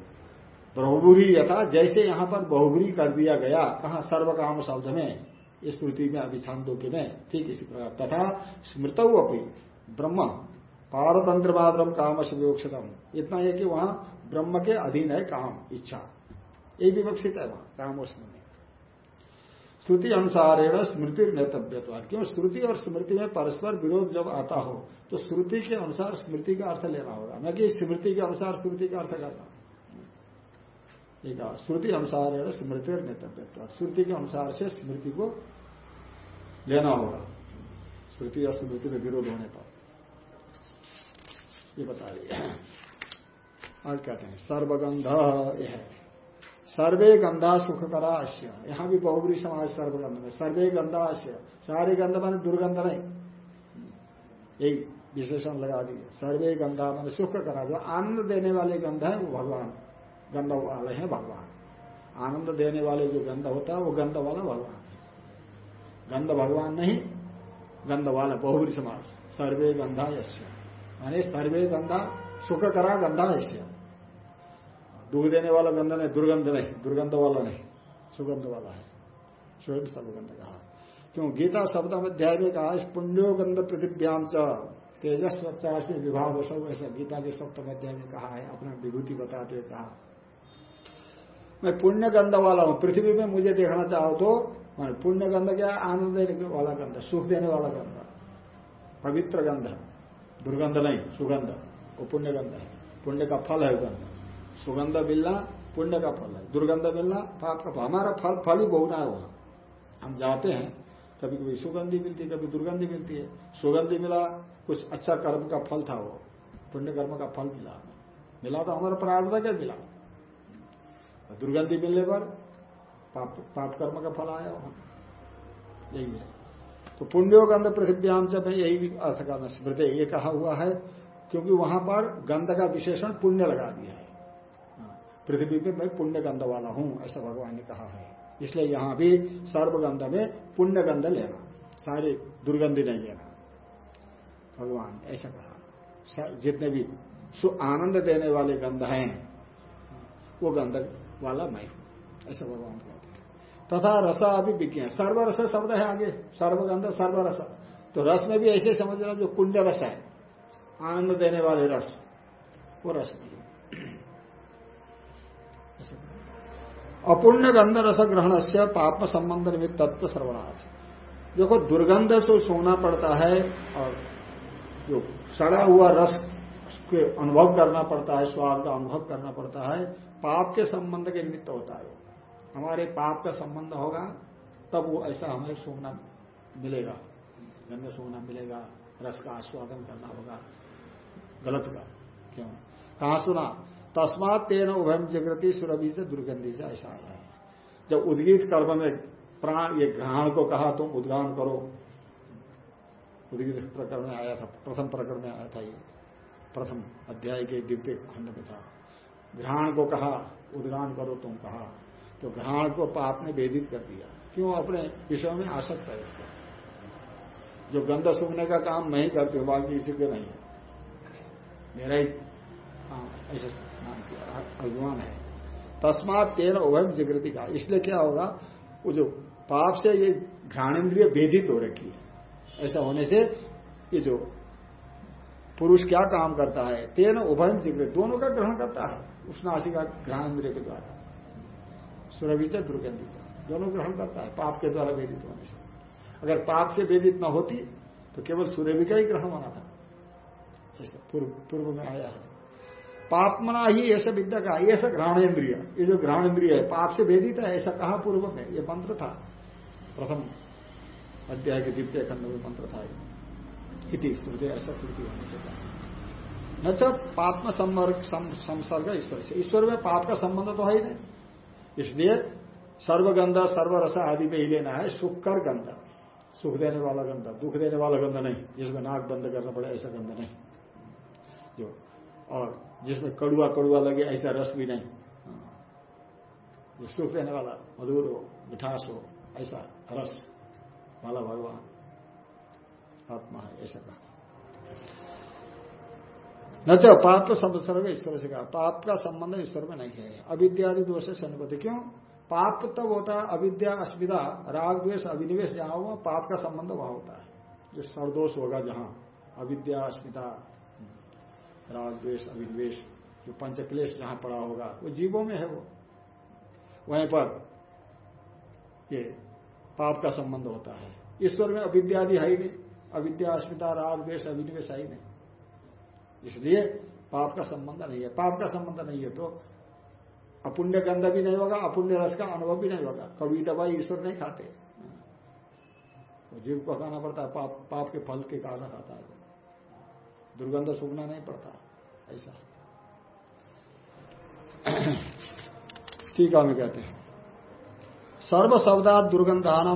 बहुबुरी यथा, जैसे यहाँ पर बहुबुरी कर दिया गया, कहा सर्व काम शब्द में स्मृति में, अभिछांदो के में, ठीक इसी प्रकार। तथा स्मृत अपनी ब्रह्म, पारतंत्र काम से इतना है कि वहाँ ब्रह्म के अधीन है काम, इच्छा। ये विवक्षित है वहाँ, काम और स्मृति। श्रुति अनुसारेण स्मृति नेतव्य क्यों? श्रुति और स्मृति में परस्पर विरोध जब आता हो तो श्रुति के अनुसार स्मृति का अर्थ लेना होगा। न कि स्मृति के अनुसार श्रुति का अर्थ करना। श्रुति अनुसार स्मृति और नेतव्य श्रुति के अनुसार से स्मृति को लेना होगा। श्रुति और स्मृति में विरोध होने पर। ये बता रही आज कहते हैं, सर्वगंध यह सर्वे गंधा सुख करा अश्य यहाँ भी बहुबरी समाज सर्वगंध में। सर्वे गंधा अश्य सारे गंध माने दुर्गंध नहीं। यही विशेषण लगा दिए। सर्वे गंधा माने सुख करा जो आनंद देने वाले गंध है, वो भगवान। गंध वाले हैं भगवान। आनंद देने वाले जो गंध होता है, वो गंध वाला भगवान है। गंध भगवान नहीं, गंध वाला बहुबरी समाज। सर्वे गंधा यश्य माने सर्वे गंधा सुख करा गंधा यश्य दुख देने वाला गंध नहीं, दुर्गंध नहीं दुर्गंध वाला नहीं सुगंध वाला है। स्वयं सर्वगंध कहा। क्यों? गीता शब्द अध्याय में कहा पुण्यो गंध पृथिव्याम च तेजस में विभाग वसो ऐसा गीता के सप्तम अध्याय में कहा है, अपना विभूति बताते हुए कहा। मैं पुण्य गंध वाला हूँ, पृथ्वी में मुझे देखना चाहो तो मैं पुण्य गंध क्या? आनंद देने वाला गंध, सुख देने वाला गंध। पवित्र गंध, दुर्गंध नहीं, सुगंध, वो पुण्य गंध है। पुण्य का फल है गंध। सुगंध मिलना, पुण्य का फल है। दुर्गंध मिलना, पाप का हमारा फल फल ही बहुना है वहाँ हम जाते हैं, कभी कभी सुगंधी मिलती है, कभी दुर्गंधी मिलती है। सुगंधी मिला, कुछ अच्छा कर्म का फल था वो। पुण्य कर्म का फल मिला। मिला तो हमारा प्रार्थ क्या मिला। दुर्गंधी मिलने पर पाप पाप कर्म का फल आया वहाँ यही है। तो पुण्योगंध पृथ्व्याम से मैं यही अर्थ करना स्मृति, ये कहा हुआ है, क्योंकि वहाँ पर गंध का विशेषण पुण्य लगा दिया है। पृथ्वी पे मैं पुण्य गंध वाला हूँ, ऐसा भगवान ने कहा है। इसलिए यहाँ भी सर्वगंध में पुण्य गंध लेना, सारे दुर्गंधी नहीं लेना। भगवान ऐसा कहा। जितने भी सु आनंद देने वाले गंध हैं, वो गंध वाला मैं हूँ, ऐसा भगवान कहते हैं। तथा रसा अभी विज्ञान सर्वरस शब्द है आगे, सर्वगंध, सर्वरस। तो रस में भी ऐसे समझ रहा जो पुण्य रस है, आनंद देने वाले रस, वो रस नहीं अपुण्य गंध रस ग्रहण से पाप संबंध निमित्त तत्व सर्वनाथ देखो, दुर्गंध से सोना पड़ता है और जो सड़ा हुआ रस के अनुभव करना पड़ता है, स्वाद का अनुभव करना पड़ता है, पाप के संबंध के निमित्त होता है हमारे पाप का संबंध होगा, तब वो ऐसा हमें सोना मिलेगा। गंध सोना मिलेगा, रस का आस्वादन करना होगा। गलत का, क्यों? कहा सुना? तस्मात तेन उभम जागृति सुरभि से दुर्गंधी से ऐसा आया है। जब उद्गीत कर्म में प्राण, ये ग्रहण को कहा, तुम उद्गान करो। उद्गीत प्रकरण में आया था, प्रथम प्रकरण में आया था ये। प्रथम अध्याय के दिव्य खंड में था। ग्रहण को कहा, उद्गान करो, तुम कहा। तो ग्रहण को पाप ने वेदित कर दिया। क्यों? अपने विषय में आसक्त है इसका। जो गंध सुनने का काम मैं ही करती बाकी इसी के नहीं। मेरा ही, ऐसे अभिमान है। तस्मात तेरह उभय जागृति का इसलिए क्या होगा? वो जो पाप से ये घ्राणेन्द्रिय वेदित हो रखी है। ऐसा होने से ये जो पुरुष क्या काम करता है? तेन उभय जिग्र दोनों का ग्रहण करता है। नाशी का घ्राणेन्द्रिय के द्वारा। सुरभिचा दुर्गंधिचा दोनों ग्रहण करता है पाप के द्वारा वेदित होने से। अगर पाप से वेदित न होती तो केवल सूर्य का ही ग्रहण होना था। जैसे पूर्व में आया है। पापमना ही ऐसा विद्या का, ऐसा ग्रहणेन्द्रिय ये जो ग्रहणेन्द्रिय है, पाप से वेदित है, ऐसा कहा पूर्व में ये मंत्र था, प्रथम अध्याय के द्वितीय खंड में मंत्र था इति ऐसा श्रुति होने से कहा। न तो पात्म संसर्ग ईश्वर से। ईश्वर में पाप का संबंध तो है ही नहीं। इसलिए सर्वगंध, सर्वरस आदि में ही लेना है, सुखकर गंध। सुख देने वाला गंध, दुख देने वाला गंध नहीं, जिसमें नाक बंद करना पड़े, ऐसा गंध नहीं। जो, और जिसमें कड़ुआ कड़ुआ लगे, ऐसा रस भी नहीं। जो सुख देने वाला, मधुर हो, मिठास हो, ऐसा रस वाला भगवान आत्मा है, ऐसा कहा। न तो पाप तो संवत्सर ईश्वर से कहा। पाप का संबंध ईश्वर में नहीं है। अविद्यादि दोष से अनुपति क्यों? पाप तब होता है अविद्या, अस्मिता, राग, द्वेष अभिनिवेश जहाँ हुआ पाप का संबंध वहाँ होता है। जो सर्दोष होगा जहाँ, अविद्या, अस्मिता राग द्वेष अभिनिवेश जो पंचक्लेश जहाँ पड़ा होगा, वो जीवों में है वो। वहीं पर ये पाप का संबंध होता है। ईश्वर में अविद्यादि है ही नहीं। अविद्या, अस्मिता राग द्वेष अभिनिवेश है ही नहीं। इसलिए पाप का संबंध नहीं है। पाप का संबंध नहीं है तो अपुण्य गंध भी नहीं होगा, अपुण्य रस का अनुभव भी नहीं होगा। कभी दवाई ईश्वर नहीं खाते। जीव को खाना पड़ता है, पाप पाप के फल के कारण खाता है दुर्गंध सूखना नहीं पड़ता, ऐसा। ठीक है कहते हैं। सर्व शब्दात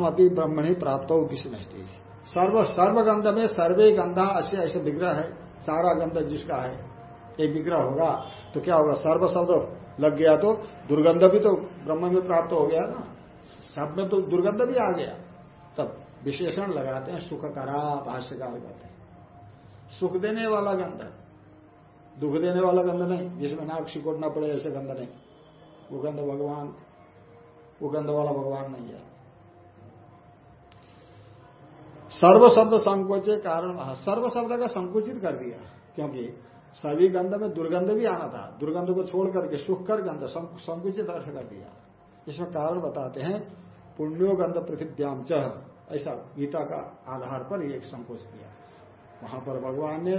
अभी ब्रह्मणी प्राप्त हो किसी नहीं सर्व सर्वगंध में सर्वे गंधा ऐसे ऐसे विग्रह है, सारा गंध जिसका है एक विग्रह होगा तो क्या होगा? सर्व शब्द लग गया तो दुर्गंध भी तो ब्रह्म में प्राप्त हो गया ना। सब में तो दुर्गंध भी आ गया। तब विशेषण लगाते हैं सुख करा भाष्यकार कहते हैं। सुख देने वाला गंध दुख देने वाला गंध नहीं, जिसमें नाक सिकोटना पड़े ऐसे गंध नहीं। वो गंध भगवान, वो गंध वाला भगवान नहीं है। सर्व शब्द संकोचे कारण सर्व शब्द का संकुचित कर दिया, क्योंकि सभी गंध में दुर्गंध भी आना था। दुर्गंध को छोड़ करके सुख कर गंध संकुचित अर्थ कर दिया। इसमें कारण बताते हैं, पुण्यो गंध पृथ्व्याम ऐसा गीता का आधार पर एक संकोच किया। वहाँ पर भगवान ने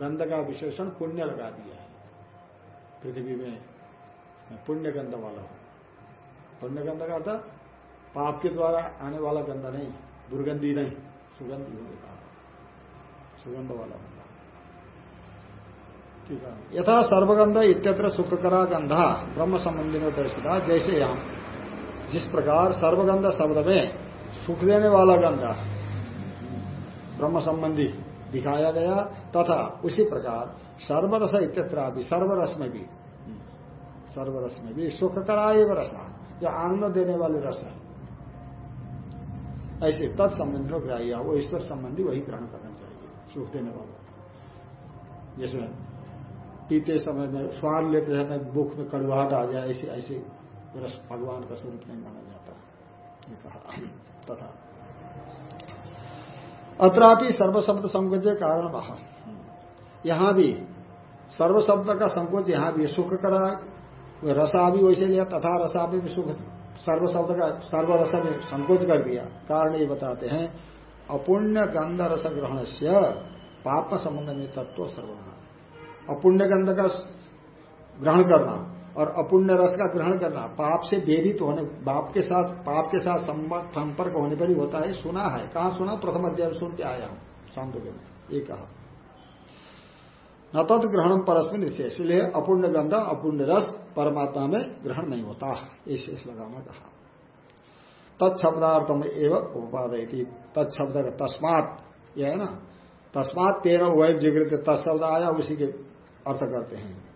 गंध का विशेषण पुण्य लगा दिया है। पृथ्वी में पुण्य गंध वाला हूँ। पुण्य गंध का था पाप के द्वारा आने वाला गंध नहीं, दुर्गंधी नहीं, सुगंधी हो कहा सुगंध वाला होगा ठीक है। यथा सर्वगंध इत्यत्र सुखकरा गंधा, ब्रह्म संबंधी में दर्शिता जैसे यहाँ, जिस प्रकार सर्वगंध शब्द में सुख देने वाला गंध, ब्रह्म संबंधी दिखाया गया तथा उसी प्रकार सर्वरस इत्यत्र भी सर्वरस में भी सर्वरस में भी सुख करा एवं रसा, जो आनंद देने वाले रस है। ऐसे तत्संबंधी ग्राह्य, वो ईश्वर संबंधी वही ग्रहण करना चाहिए, सुख देने वाला जिसमें पीते समय में स्वाद लेते समय बुख में कड़वाहट आ जाए, ऐसे ऐसे रस भगवान का स्वरूप नहीं माना जाता। कहा। तथा अत्रापि सर्वशब्द संकोच कारण वहा यहाँ भी सर्वशब्द का संकोच यहाँ भी, सुख करा, रसा भी वैसे लिया, तथा रसा भी सुख सर्व शब्द का, सर्वरस में संकोच कर दिया, कारण ये बताते हैं, अपुण्य गंध रस ग्रहण से पाप संबंध में तत्व सर्वण अपुण्य गंध का ग्रहण करना और अपुण्य रस का ग्रहण करना, पाप से वेदित होने बाप के साथ, पाप के साथ संपर्क होने पर ही होता है। सुना है। कहा सुना? प्रथम अध्याय सुन के आया हूँ। शांत ये कहा। न तद ग्रहण परस्मिन इसलिए अपुण्य गंध, अपुण्य रस, परमात्मा में ग्रहण नहीं होता। ऐसे लगाना कहा। तत्शब्दार्थम एवं उपादय थी तत्शब्द का तस्मात, यह है ना? तस्मात तेरह वैव जिगृत। तत्शब्द आया, उसी के अर्थ करते हैं।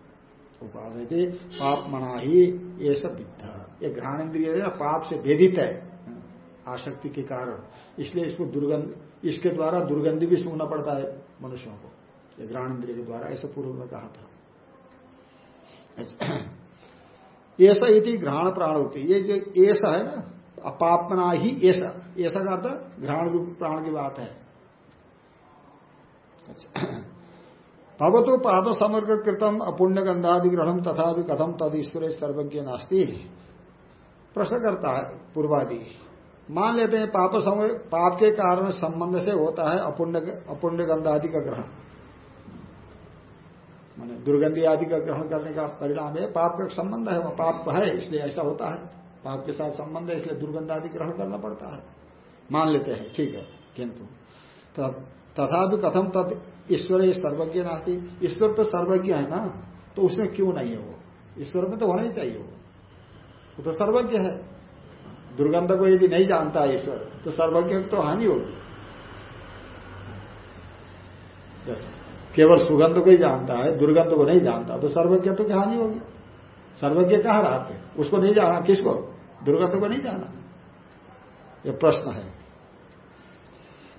उपाधि थी पाप मना ही ये सब विद्या। ये घ्राण इंद्रिय है पाप से भेदित है। आसक्ति के कारण। इसलिए इसको दुर्गंध, इसके द्वारा दुर्गंधि भी सुनना पड़ता है मनुष्यों को। ये घ्राण इंद्रिय के द्वारा, ऐसा पूर्व में कहा था। ऐसा। इति घ्राण प्राण होती ये जो ऐसा है ना पापना ही ऐसा। ऐसा का अर्थ घ्राण रूप प्राण की बात है। अच्छा। भगवतो पाद समग्र कृतम अपुण्य गंधादि ग्रहण तथा भी कथम तद ईश्वर सर्वज्ञ नास्ती। प्रश्न करता है, पूर्वादि। मान लेते हैं, पाप पाप के कारण संबंध से होता है अपुण्य अपुण्य गंधादि का ग्रहण माने दुर्गंधी आदि का ग्रहण करने का परिणाम है, पाप का संबंध है वह पाप है, इसलिए ऐसा होता है। पाप के साथ संबंध है, इसलिए दुर्गंध आदि ग्रहण करना पड़ता है। मान लेते हैं, ठीक है, किंतु। तथा भी कथम तद ईश्वर ये सर्वज्ञ नास्ती। ईश्वर तो सर्वज्ञ है ना? तो उसमें क्यों नहीं है वो? ईश्वर में तो होना ही चाहिए वो। वो तो सर्वज्ञ है। दुर्गंध को यदि नहीं जानता है ईश्वर तो सर्वज्ञ तो हानि होगी। केवल सुगंध को ही जानता है, दुर्गंध को नहीं जानता तो सर्वज्ञ तो क्या हानि होगी? सर्वज्ञ कहा रहते उसको नहीं जाना, किसको? दुर्गंध को नहीं जाना। ये प्रश्न है।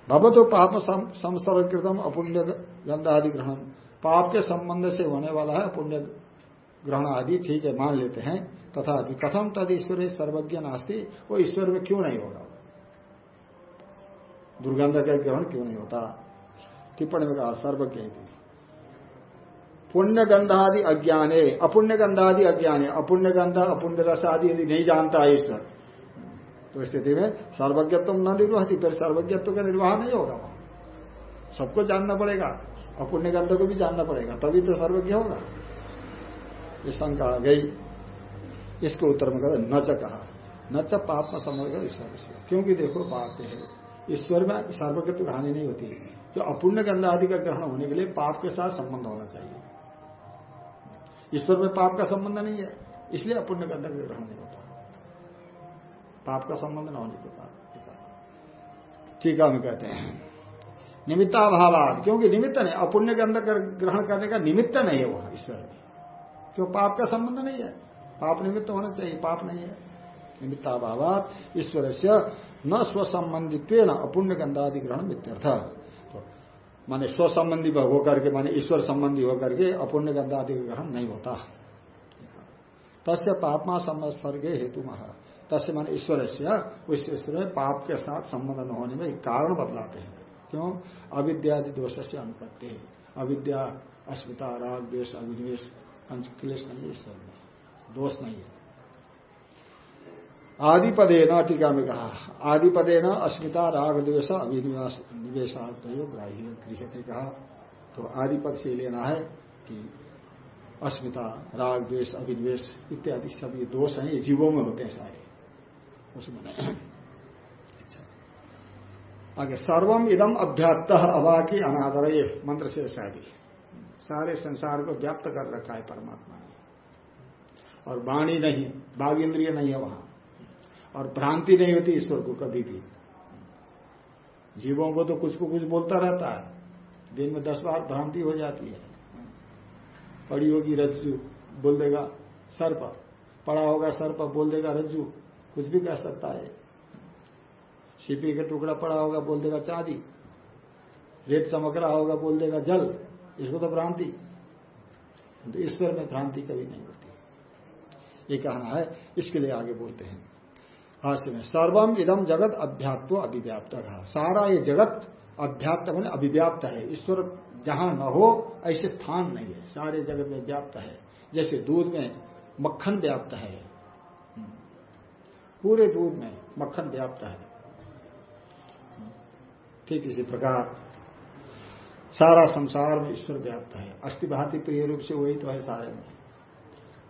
भगवतो पाप संसर्गकृतम अपुण्य गंधादि ग्रहण पाप के संबंध से होने वाला है पुण्य ग्रहण आदि, ठीक है, मान लेते हैं। तथा कथम तद ईश्वर सर्वज्ञ नास्ती, वो ईश्वर में क्यों नहीं होगा? दुर्गंध का ग्रहण क्यों नहीं होता? टिप्पणी में कहा, सर्वज्ञ पुण्य गंधादि अज्ञाने अपुण्य गंधादि अज्ञाने अपुण्य गंधा अपुण्य रस आदि यदि नहीं जानता है ईश्वर तो स्थिति में सर्वज्ञत्व न निर्वाहती, फिर सर्वज्ञत्व का निर्वाह नहीं होगा वहाँ। सबको जानना पड़ेगा अपुण्य गंध को भी जानना पड़ेगा, तभी तो सर्वज्ञ होगा। ये शंका गई। इसके उत्तर में कहते न च कहा। न च पाप में समझ ईश्वर से। क्योंकि देखो बात है। ईश्वर में सर्वकृत हानि नहीं होती। जो अपुण्य गंधा आदि का ग्रहण होने के लिए पाप के साथ संबंध होना चाहिए। ईश्वर में पाप का संबंध नहीं है, इसलिए अपुण्य गंधा का ग्रहण नहीं होता। पाप का संबंध न होने के कारण। ठीक है, हम कहते हैं। निमित्ताभावाद, क्योंकि निमित्त नहीं, अपुण्य के अंदर ग्रहण करने का निमित्त नहीं है वह, ईश्वर में। क्यों, पाप का संबंध नहीं है। पाप निमित्त होना चाहिए, पाप नहीं है। निमित्ताभावात ईश्वर से न स्वसंबंधित्व न अपुण्य गंधादि ग्रहण मित्यर्थ। तो माने स्वसंबंधी होकर के, माने ईश्वर संबंधी होकर के अपुण्य गंधादि ग्रहण नहीं होता। तस्य पापमा संसर्गे हेतु महा तस्य मान ईश्वर से, उस ईश्वर पाप के साथ संबंध न होने में कारण बदलाते हैं। क्यों? अविद्यादि दोष से अनुपत्ति अविद्या, अस्मिता, राग द्वेश अभिनिवेश क्लेश नहीं है ईश्वर दोष नहीं है। आदिपदे न टीका में कहा आदिपदे न अस्मिता, राग द्वेश अभिनिवेश ग्राह्य गृह ने कहा। तो आदिपद से लेना है कि अस्मिता, राग द्वेश अभिनिवेश इत्यादि सब ये दोष हैं, ये जीवों में होते हैं सारे। उसमें आगे, सर्वम इदम अभ्याप्त अभा की अनादर ये मंत्र से शादी सारे संसार को व्याप्त कर रखा है परमात्मा ने। और वाणी नहीं बाघ इंद्रिय नहीं है वहाँ। और भ्रांति नहीं होती ईश्वर को कभी भी। जीवों को तो कुछ को कुछ बोलता रहता है। दिन में दस बार भ्रांति हो जाती है। पड़ी होगी रज्जू, बोल देगा सर्प पड़ा होगा सर्प बोल देगा, रज्जू, कुछ भी कह सकता है। सीपी का टुकड़ा पड़ा होगा, बोल देगा चांदी। रेत चमक रहा होगा, बोल देगा जल। इसको तो भ्रांति। तो ईश्वर में भ्रांति कभी नहीं होती। ये कहना है, इसके लिए आगे बोलते हैं। हास्य में, सर्वम इदम जगत अभ्याप्त अभिव्याप्त। कहा सारा ये जगत अभ्याप्त मैंने अभिव्याप्त है। ईश्वर जहाँ न हो, ऐसे स्थान नहीं है। सारे जगत में व्याप्त है। जैसे दूध में मक्खन व्याप्त है। पूरे दूध में मक्खन व्याप्त है। ठीक इसी प्रकार सारा संसार में ईश्वर व्याप्त है। अस्थि भांति प्रिय रूप से वही तो है सारे में।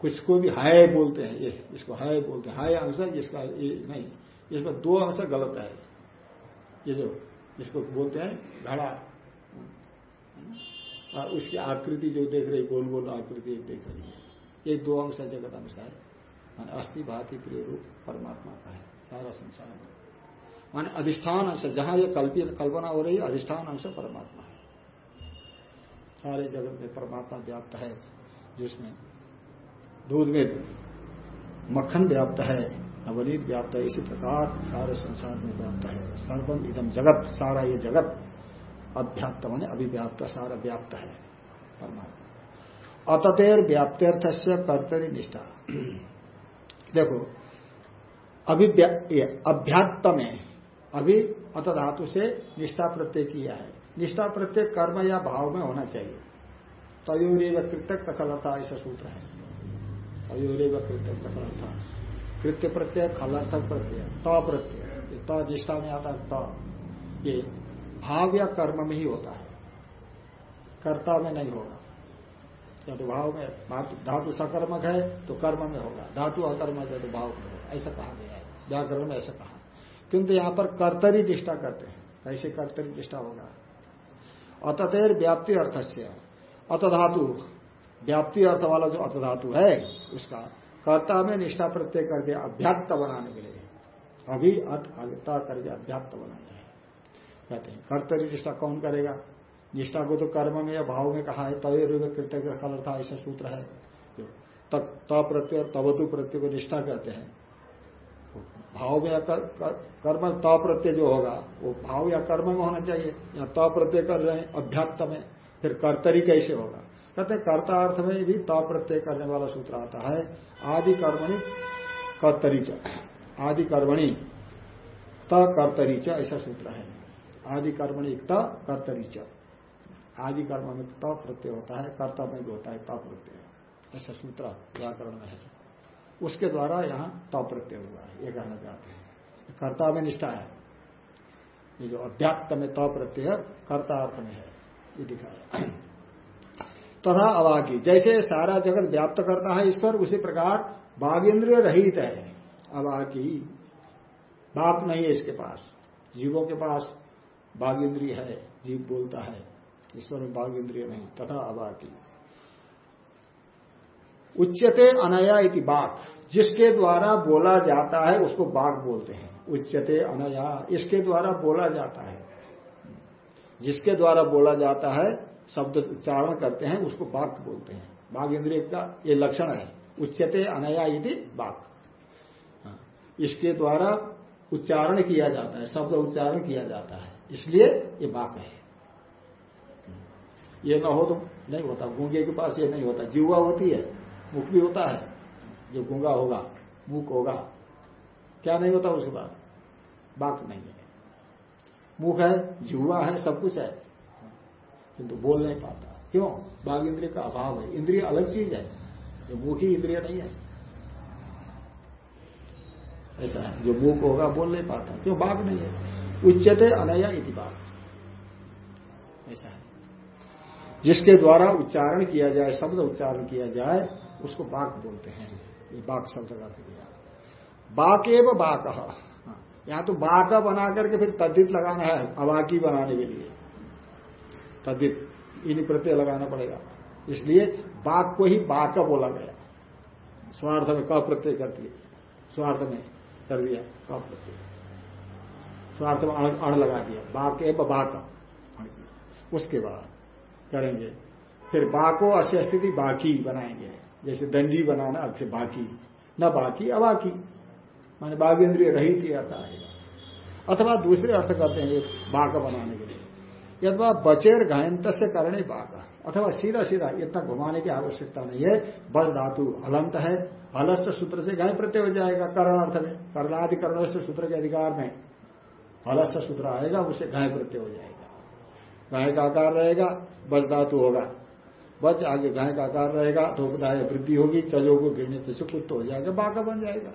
कुछ को भी हाय बोलते हैं, ये, इसको हाय बोलते हैं। हाय अंश इसका ये नहीं। इसमें दो अंश गलत है। ये जो इसको बोलते हैं, घड़ा। और उसकी आकृति जो देख रही गोल गोल आकृति देख रही है। ये दो अंश जगत अंश है अस्थि भाति प्रिय रूप परमात्मा का है, सारा संसार में। माने अधिष्ठान अंश, जहाँ ये कल्पना हो रही है, अधिष्ठान अंश परमात्मा है। सारे जगत में परमात्मा व्याप्त है, जिसमें दूध में मक्खन व्याप्त है नवनीत व्याप्त है, इसी प्रकार सारे संसार में व्याप्त है। सर्वम इदम जगत, सारा ये जगत अभ्याप्त मैंने अभिव्याप्त, सारा व्याप्त है परमात्मा। अततेर व्याप्त्यर्थ से कर्तरी निष्ठा। देखो अभ्यात्त में अभी अत धातु से निष्ठा प्रत्यय किया है। निष्ठा प्रत्यय कर्म या भाव में होना चाहिए। तयोरेव कृतक तखलता ऐसा सूत्र है। तयोरेव कृतक तखलता कृत्य प्रत्यय खलर्थक प्रत्यय, त प्रत्यय। त निष्ठा में आता है, त। ये भाव या कर्म में ही होता है। कर्ता में नहीं होगा। या तो भाव में धातु सकर्मक है तो कर्म में होगा। धातु अकर्मक है तो भाव में होगा। ऐसा कहा गया है। व्याकरण में ऐसा कहा किंतु यहाँ पर कर्तरी निष्ठा करते हैं। कैसे कर्तरी निष्ठा होगा? अततेर व्याप्ति अर्थ से अतधातु। व्याप्ति अर्थ वाला जो अतधातु है, उसका कर्ता में निष्ठा प्रत्यय करके अभ्याक्त बनाने के लिए। अभी अत करके अभ्याक्त बनाना है। कहते हैं, कर्तरी निष्ठा कौन करेगा? निष्ठा को तो कर्म में या भाव में कहा है, तवे रूप कृतज्ञ था ऐसा सूत्र है। त प्रत्यय और तवतु प्रत्यय को निष्ठा कहते हैं। भाव या कर, कर, कर्म त प्रत्यय जो होगा वो भाव या कर्म में होना चाहिए। या त प्रत्यय कर रहे हैं अभ्यात्त में फिर कर्तरी कैसे होगा? कहते कर्ता अर्थ में भी त प्रत्यय करने वाला सूत्र आता है आदि कर्मणि कर्तरी आदि कर्मणि त कर्तरी ऐसा सूत्र है। आदि कर्मणि त कर्तरी आदि कर्म में त प्रत्यय होता है कर्ता में भी होता है त प्रत्यय ऐसा सूत्र व्याकरण में है। उसके द्वारा यहाँ त प्रत्यय हुआ है, ये कहना चाहते हैं। कर्ता में निष्ठा है। ये जो अध्यात्म में त प्रत्यय कर्ता अर्थ में है, ये दिखाया तथा अवाकी जैसे सारा जगत व्याप्त करता है ईश्वर, उसी प्रकार बाघ इंद्रिय रहित है। अबाकी बाप नहीं है इसके पास। जीवों के पास बाघ इंद्रिय है, जीव बोलता है। ईश्वर में बाघ इंद्रिय नहीं, तथा अबाकी उच्चते अनया इति बाघ जिसके द्वारा बोला जाता है उसको बाघ बोलते हैं। उच्चते अनया इसके द्वारा बोला जाता है। जिसके द्वारा बोला जाता है शब्द उच्चारण करते हैं उसको बाघ बोलते हैं। बाघ इंद्रिय का ये लक्षण है। उच्चते अनया इति बाघ हाँ, इसके द्वारा उच्चारण किया जाता है शब्द उच्चारण किया जाता है। इसलिए ये बाघ है। ये न हो तो नहीं होता। गूँगे के पास ये नहीं होता। जीवा होती है। मुख भी होता है। जो गूँगा होगा मुख होगा, क्या नहीं होता उसके बाद? बाक नहीं है। मुख है जुआ है, सब कुछ है। किंतु बोल नहीं पाता। क्यों? बाघ इंद्रिय का अभाव है। इंद्रिय अलग चीज़ है। जो मुख ही इंद्रिय नहीं है। ऐसा है। जो मुख होगा, बोल नहीं पाता। क्यों? बाघ नहीं है। उच्चते अनया इति बाघ। ऐसा है। जिसके द्वारा उच्चारण किया जाए, शब्द उच्चारण किया जाए उसको बाक बोलते हैं। ये बाक शब्द का अर्थ किया बाक। एवं बाक यहाँ तो बाका बना करके फिर तद्दित लगाना है, अबाकी बनाने के लिए। तद्दित इन प्रत्यय लगाना पड़ेगा। इसलिए बाक को ही बाका बोला गया। स्वार्थ में क प्रत्यय कर दिए स्वार्थ में कर दिया, क प्रत्यय। स्वार्थ में अण लगा दिया। बाक एवं बाक। उसके बाद करेंगे। फिर बाको अस्य स्थिति बाकी बनाएँगे। जैसे दंडी बनाना अब बाकी, न बाकी, अबाकी। माने बाघ इंद्रिय रहित ही अर्थ आएगा अथवा दूसरे अर्थ करते हैं, बाघ बनाने के लिए। यदवा बचेर घायंत से करने बाघ। अथवा सीधा सीधा इतना घुमाने की आवश्यकता नहीं है। बल धातु हलंत है हलस्य सूत्र से गाय प्रत्यय हो जाएगा कर्ण अर्थ में। कर्णादि कर्ण से सूत्र के अधिकार में। हलस्य सूत्र आएगा, उसे गाय प्रत्यय हो जाएगा। गाय का आकार रहेगा बज धातु होगा। बच आगे गाय का आकार रहेगा तो वृद्धि होगी चलो को गिरने से कुत्त हो जाएगा बाका बन जाएगा।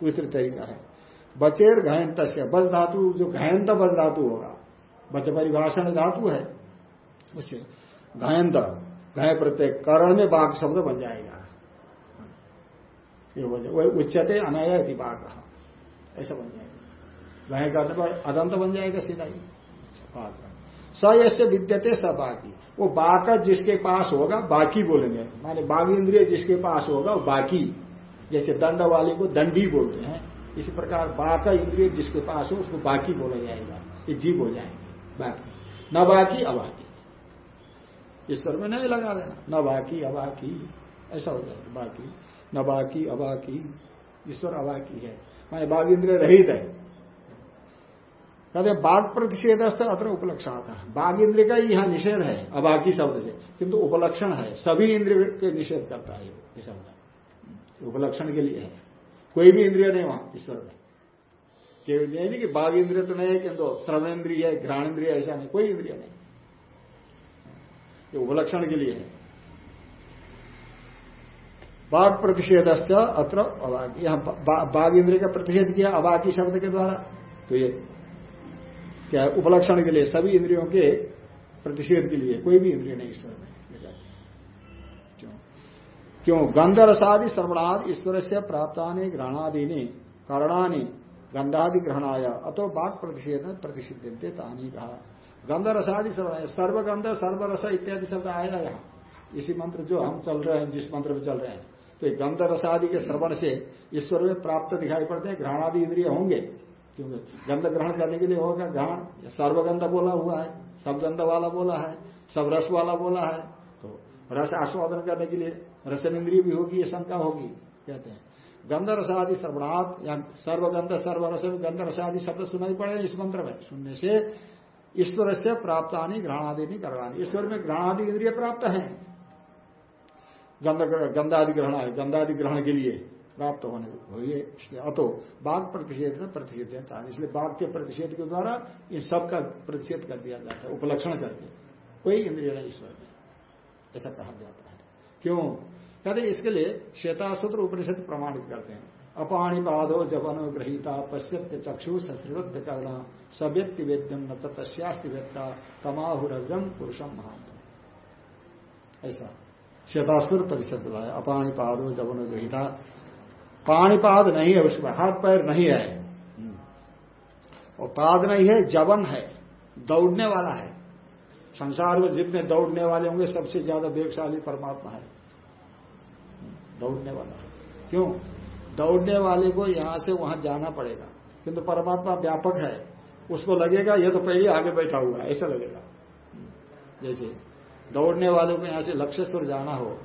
दूसरी तरीका है। बचेर घयंत से बज धातु, जो घयंत बज धातु होगा, बच परिभाषण धातु है, उससे घयंत, घय प्रत्येक करण में बाघ शब्द बन जाएगा। वही उच्चते अनाया बाघ, ऐसा बन जाएगा। घय करने पर अदंत बन जाएगा सीधा ही, बाघ स विद्यते स बाकी वो बाका जिसके पास होगा, बाकी बोलेंगे। माने बाघ इंद्रिय जिसके पास होगा, वो बाकी। जैसे दंड वाले को दंडी बोलते हैं। इसी प्रकार बाका इंद्रिय जिसके पास हो, उसको बाकी बोला जाएगा। ये जीव हो जाएँगे। बाकी। न बाकी, अबाकी। इस ईश्वर में नहीं लगा देना। न बाकी, अबाकी। ऐसा हो जाएगा। बाकी। न बाकी, अबाकी। ईश्वर अबाकी है। माने बाघ इंद्रिय रहित है। कहते बाघ प्रतिषेध अत्र उपलक्षण था बाघ इंद्रिय का ही यहाँ निषेध है, अबाकी शब्द से। किंतु उपलक्षण है, सभी इंद्रिय के निषेध करता है ये शब्द। उपलक्षण के लिए है। कोई भी इंद्रिय नहीं वहाँ, ईश्वर में। केवल नहीं कि बाघ इंद्रिय तो नहीं है, किंतु श्रवेंद्रिय है घ्राण इंद्रिय ऐसा नहीं, कोई इंद्रिय नहीं। ये उपलक्षण के लिए है। बाघ प्रतिषेध अत्र अबाकी। यहाँ बाघ इंद्रिय का प्रतिषेध किया अबाकी शब्द के द्वारा। तो ये क्या उपलक्षण के लिए, सभी इंद्रियों के प्रतिषेध के लिए, कोई भी इंद्रिय नहीं ईश्वर में क्यों? क्यों? गंधरसादि श्रवणाद ईश्वर से प्राप्तानी ग्रहणादीनी, करणानी गंधादि ग्रहणाया, अतो बाघ प्रतिषेध प्रतिषिधते तानी कहा गंधरसादि श्रवण सर्वगंध, सर्वरस इत्यादि शब्द आया यहाँ। इसी मंत्र जो हम चल रहे हैं, जिस मंत्र में चल रहे हैं। तो गंध रसादि के श्रवण से ईश्वर में प्राप्त दिखाई पड़ते हैं, ग्रहणादि इंद्रिय होंगे। क्योंकि गंध ग्रहण करने के लिए होगा ग्रहण। सर्वगंध बोला हुआ है, सब गंध वाला बोला है, सब रस वाला बोला है। तो रस आस्वादन करने के लिए रसन इंद्रिय भी होगी, ये शंका होगी, कहते हैं। गंध रसादि सर्वनाथ या सर्वगंध, सर्वरस, गंध रसादि शब्द सुनाई पड़े इस मंत्र में। सुनने से ईश्वर से प्राप्त आनी ग्रहणादि नहीं करवानी। ईश्वर में ग्रहणादि इंद्रिय प्राप्त है। गंधादि ग्रहण गंधादि ग्रहण के लिए। प्राप्त होने हुई इसलिए अतो बाघ प्रतिषेध में प्रतिषेध इसलिए बाघ के प्रतिषेध के द्वारा इन सब का प्रतिषेध कर दिया जाता है, उपलक्षण करके कोई इंद्रिय नहीं ईश्वर में। ऐसा कहा जाता है। क्यों? कहते इसके लिए श्वेतासूत्र उपनिषद प्रमाणित करते हैं। अपाणी पादो जवन ग्रहीता, पश्यत्य चक्षु सश्रीवत्य करना सव्यक्ति वेद्यम न तस्यास्ति वेत्ता तमाहुरग्रम पुरुषम महान ऐसा। श्वेतासुर परिषद अपाणिपाद हो जबन गृहिता पाणीपाद नहीं है, उसमें हाथ पैर नहीं है। और पाद नहीं है जवन है, दौड़ने वाला है। संसार में जितने दौड़ने वाले होंगे, सबसे ज़्यादा वेगशाली परमात्मा है। दौड़ने वाला है। क्यों? दौड़ने वाले को यहाँ से वहाँ जाना पड़ेगा। किंतु परमात्मा व्यापक है। उसको लगेगा, ये तो पहले आगे बैठा हुआ है, ऐसा लगेगा। जैसे दौड़ने वाले को यहाँ से लक्ष्यस्वर जाना हो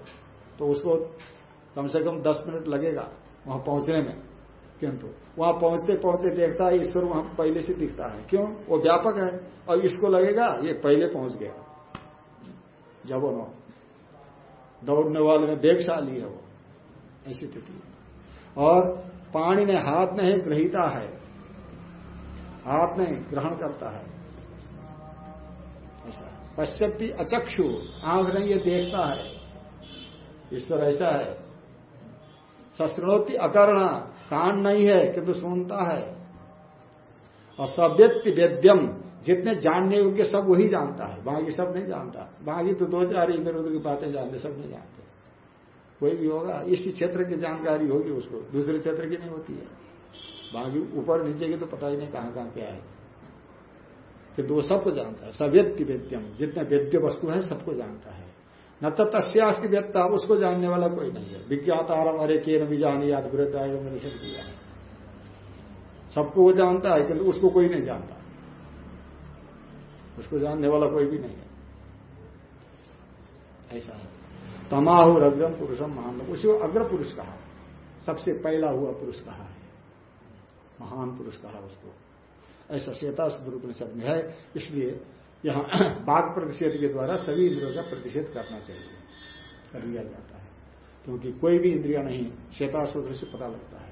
तो उसको कम से कम दस मिनट लगेगा। वहाँ पहुँचने में, किंतु। वहाँ पहुँचते पहुँचते देखता है ईश्वर वहाँ पहले से दिखता है। क्यों? वो व्यापक है। और इसको लगेगा, ये पहले पहुँच गया। जब वो दौड़ने वाले में वेगशाली है वो, ऐसी स्थिति। और पानी ने हाथ नहीं ग्रहिता है। हाथ नहीं, ग्रहण करता है। ऐसा पश्चत्ती अचक्षु, आँख नहीं, ये देखता है। ईश्वर ऐसा है। शस्त्रोत्ति अकर्ण। कान नहीं है, किंतु सुनता है। और सव्यक्ति वेद्यम, जितने जानने योग्य सब वही जानता है। बाकी सब नहीं जानता। बाकी तो दो चार इधर उधर की बातें जानते, सब नहीं जानते। कोई भी होगा, इसी क्षेत्र की जानकारी होगी उसको, दूसरे क्षेत्र की नहीं होती है। बाकी ऊपर नीचे की तो पता ही नहीं कहाँ कहाँ क्या है। किंतु वो सबको जानता है। सव्यक्ति वेद्यम, जितने वेद्य वस्तु है, सबको जानता है। न तो तस्यास्ति व्यक्ता उसको जानने वाला कोई नहीं है। विज्ञातारम अरे के न जाने याद वृद्धाय निषेध किया है। सबको वो जानता है, किंतु उसको कोई नहीं जानता। उसको जानने वाला कोई भी नहीं है। ऐसा है। तमाहु अग्रम पुरुषम महान। उसी को अग्र पुरुष कहा। सबसे पहला हुआ पुरुष कहा है। महान पुरुष कहा उसको। ऐसा श्वेता उपनिषद में है। इसलिए यहाँ बाघ प्रतिषेध के द्वारा सभी इंद्रियों का प्रतिषेध करना चाहिए, कर लिया जाता है। क्योंकि कोई भी इंद्रिया नहीं श्वेता सूत्र से पता लगता है।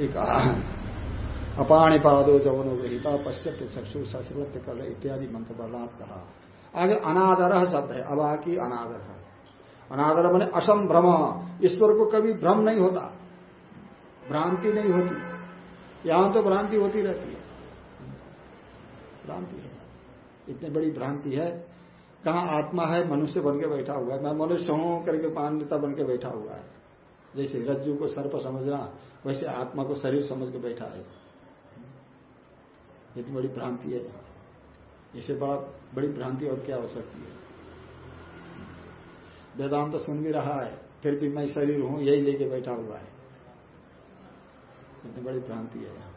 एक अपाणिपादो जवनो गृहिता पश्चिम चक्षु सश्रवत्य कर इत्यादि मंत्र प्रहलाद कहा। आगे अनादर शब्द है, अब की अनादर है। अनादर मैंने असंभ्रम ईश्वर को कभी भ्रम नहीं होता। भ्रांति नहीं होती। यहाँ तो भ्रांति होती रहती है। भ्रांति है। इतनी बड़ी भ्रांति है। कहा आत्मा है, मनुष्य बन के बैठा हुआ है। मैं मनुष्य हूँ, करके मान्यता बन के बैठा हुआ है। जैसे रज्जु को सर्प समझना, वैसे आत्मा को शरीर समझ के बैठा है। इतनी बड़ी भ्रांति है। इसे बड़ा, बड़ी भ्रांति और क्या हो सकती है? वेदांत तो सुन भी रहा है, फिर भी मैं शरीर हूँ, यही लेके बैठा हुआ है। इतनी बड़ी भ्रांति है।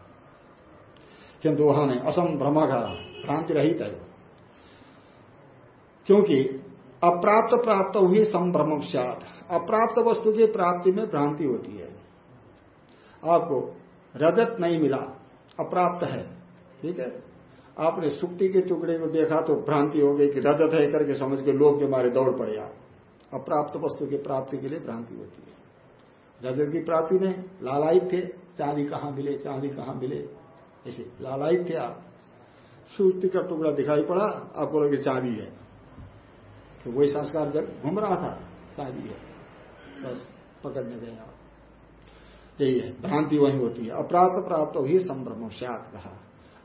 किंतु वहाँ नहीं। असम भ्रम का भ्रांति रहित है। क्योंकि अप्राप्त प्राप्त हुई संभ्रम सात अप्राप्त वस्तु की प्राप्ति में भ्रांति होती है। आपको रजत नहीं मिला, अप्राप्त है। ठीक है? आपने सुक्ति के टुकड़े को देखा तो भ्रांति हो गई कि रजत है करके समझ के लोग के मारे दौड़ पड़े आप। अप्राप्त वस्तु की प्राप्ति के लिए भ्रांति होती है। रजत की प्राप्ति में लालायित थे, चांदी कहाँ मिले, चांदी कहाँ मिले? ऐसे लालायित थे आप सूर्य का टुकड़ा दिखाई पड़ा आपको लगे चांदी है। तो वही संस्कार जब घूम रहा था चांदी है। बस, पकड़ने गए आप यही है, भ्रांति वही होती है। अप्राप्त प्राप्त ही संभ्रम स्यात कहा।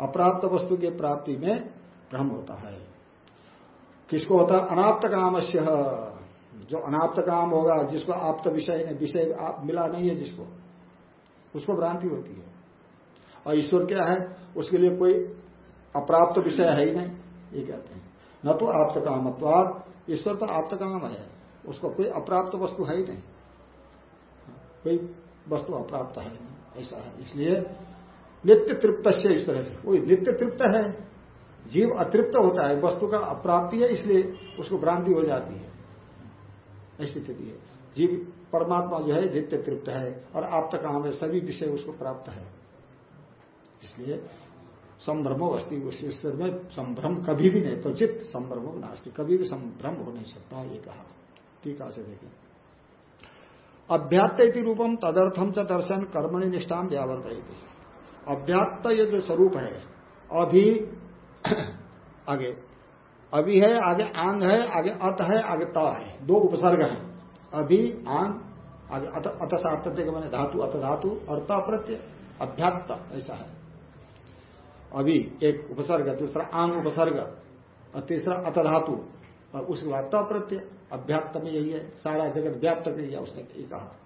अप्राप्त वस्तु की प्राप्ति में भ्रम होता है। किसको होता? है अनाप्त काम जो अनाप्त काम होगा, जिसको आप्त विषय विषय मिला नहीं है जिसको, उसको भ्रांति होती है। और ईश्वर क्या है? उसके लिए कोई अप्राप्त विषय है ही नहीं, ये कहते हैं। न तो आप्त कामत्वाद ईश्वर तो आप्त काम है, उसको कोई अप्राप्त वस्तु है ही नहीं। कोई वस्तु अप्राप्त है नहीं, ऐसा है। इसलिए नित्य तृप्त से ईश्वर है कोई नित्य तृप्त है, जीव अतृप्त होता है, वस्तु का अप्राप्ति है, इसलिए उसको भ्रांति हो जाती है। ऐसी स्थिति है। जीव परमात्मा जो है, नित्य तृप्त है, और आप तक काम है, सभी विषय उसको प्राप्त है। इसलिए संभ्रमो अस्थि उस में संभ्रम कभी भी नहीं क्वचित संभ्रमो नास्ती, कभी भी संभ्रम हो नहीं सकता, ये कहा। टीका से देखें अभ्यात्त रूपम तदर्थम च दर्शन कर्मणि निष्ठान व्यावर्त अभ्यात्त ये जो स्वरूप है, अभी आगे, अभी है, आगे आंग है, आगे अत है, आगे त है, दो उपसर्ग है। अभी, आंग, आगे अत अत के मैंने धातु, अत धातु और त प्रत्यय अभ्यात्त, ऐसा है। अभी एक उपसर्ग दूसरा आंग उपसर्ग और तीसरा अतधातु। और उसके बाद प्रत्यय अभ्याप्त में यही है, सारा जगत व्याप्त कर दिया उसने कहा।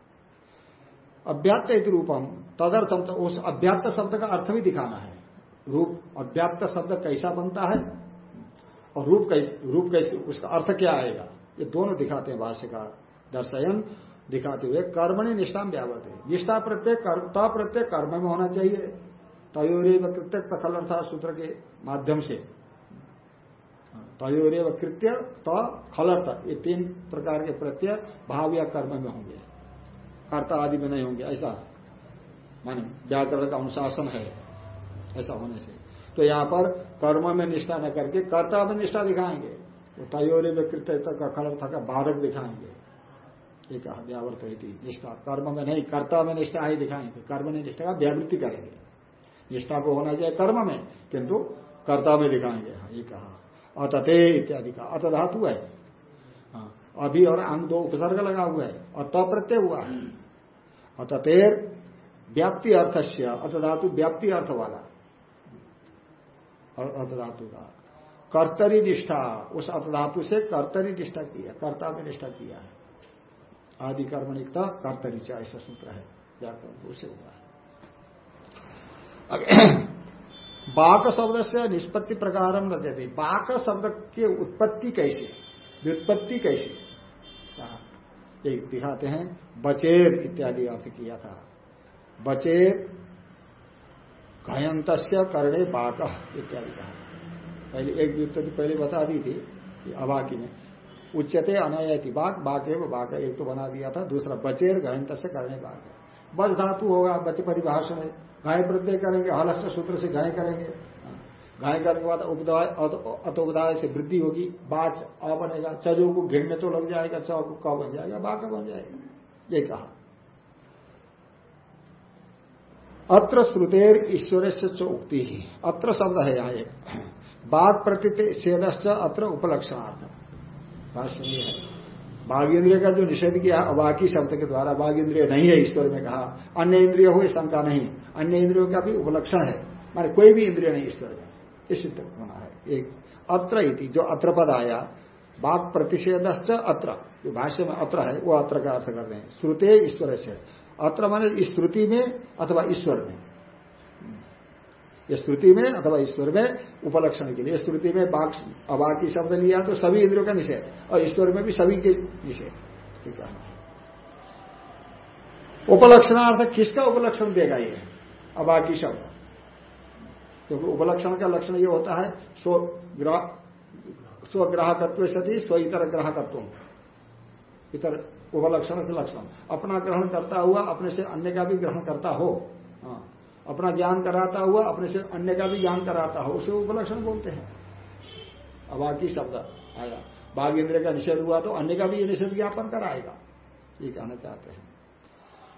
अव्याप्त रूपम, तदर्थम उस अव्याप्त शब्द का अर्थ भी दिखाना है। रूप, अव्याप्त शब्द कैसा बनता है और रूप कैसे रूप कैसे, उसका अर्थ क्या आएगा? ये दोनों दिखाते हैं भाष्यकार, दर्शयन दिखाते हुए कर्मणि निष्ठा व्यावत है। निष्ठा प्रत्येक प्रत्येक कर्म में होना चाहिए। तयोरे व कृत्य प्रखल अर्थात सूत्र के माध्यम से। तयोरे व कृत्य त ये तीन प्रकार के प्रत्यय भाव या कर्म में होंगे। कर्ता आदि में नहीं होंगे, ऐसा माने व्याकरण का अनुशासन है, ऐसा होने से। तो यहाँ पर कर्म में निष्ठा न करके कर्ता में निष्ठा दिखाएँगे तो तयोरे व कृत्य का खलर्थ का बाधक दिखाएँगे। ये कहा, व्यावर्त निष्ठा। कर्म में नहीं, कर्ता में निष्ठा ही दिखाएँगे, कर्म में निष्ठा का व्यावृत्ति करेंगे। निष्ठा को होना चाहिए कर्म में, किंतु कर्ता में दिखाएँगे। हाँ ये कहा। अतते इत्यादि का अत धातु है। हाँ अभी और अंग दो उपसर्ग लगा हुआ है और प्रत्यय हुआ है। अततेर व्याप्ति अर्थ से अत धातु व्याप्ति अर्थ वाला। अत धातु का। कर्तरी निष्ठा, उस अत धातु से कर्तरी निष्ठा किया कर्ता में निष्ठा किया है। आदि कर्मणिकता कर्तरी से, ऐसा सूत्र है। व्याकरण, उसे हुआ है। बाक शब्द से निष्पत्ति प्रकार बाक शब्द की उत्पत्ति कैसे? व्युत्पत्ति कैसे? एक दिखाते हैं बचेर इत्यादि अर्थ किया था। बचेर घयंत करणे बाक इत्यादि कहा। पहले एक व्युत्पत्ति पहले बता दी थी कि अबाकी में। उच्चते अनयति बाक, बाके बाक, एक तो बना दिया था, दूसरा बचेर घयंत करणे बाक। बच धातु होगा बच परिभाषा में गाय प्रत्यय करेंगे हलस्त सूत्र से गाय करेंगे। गाय करने के बाद उपदाय अतोपदाय से वृद्धि होगी, बाच अ बनेगा, चजो को घिरने तो लग जाएगा, च को क बन जाएगा, बा का बन जाएगा, ये कहा। अत्र श्रुतेर ईश्वर से उक्ति। ही अत्र शब्द है यहाँ एक। बाघ प्रतिषेध अत्र उपलक्षणार्थ। भाष्य है बाघ इंद्रिय का जो निषेध किया अबाकी शब्द के द्वारा बाघ इंद्रिय नहीं है, ईश्वर में कहा। अन्य इंद्रिय हो शंका नहीं। अन्य इंद्रियों का भी उपलक्षण है। माने कोई भी इंद्रिय नहीं ईश्वर में ये सिद्ध होना है। एक अत्र इति, जो अत्र पद आया बाघ प्रतिषेध अत्र। जो भाष्य में अत्र है, वो अत्र का अर्थ कर रहे हैं। श्रुते ईश्वर से अत्र माने श्रुति में अथवा ईश्वर में। ये स्तुति में अथवा ईश्वर में उपलक्षण के लिए। स्तुति में बाघ अबाकी शब्द लिया तो सभी इंद्रियों का निषेध, और ईश्वर में भी सभी के निषेध। है। उपलक्षणार्थ किसका उपलक्षण देगा ये? अबाकी शब्द। क्योंकि तो उपलक्षण का लक्षण ये होता है, स्व स्वग्राहकत्व सती, स्व इतर ग्राहकत्व इतर उपलक्षण से लक्षण। अपना ग्रहण करता हुआ अपने से अन्य का भी ग्रहण करता हाँ। अपना ज्ञान कराता हुआ, अपने से अन्य का भी ज्ञान कराता हो, उसे उपलक्षण बोलते हैं। अबाकी शब्द आया। बाघ इंद्र का निषेध हुआ तो अन्य का भी ये निषेध ज्ञापन कराएगा। ये कहना चाहते हैं।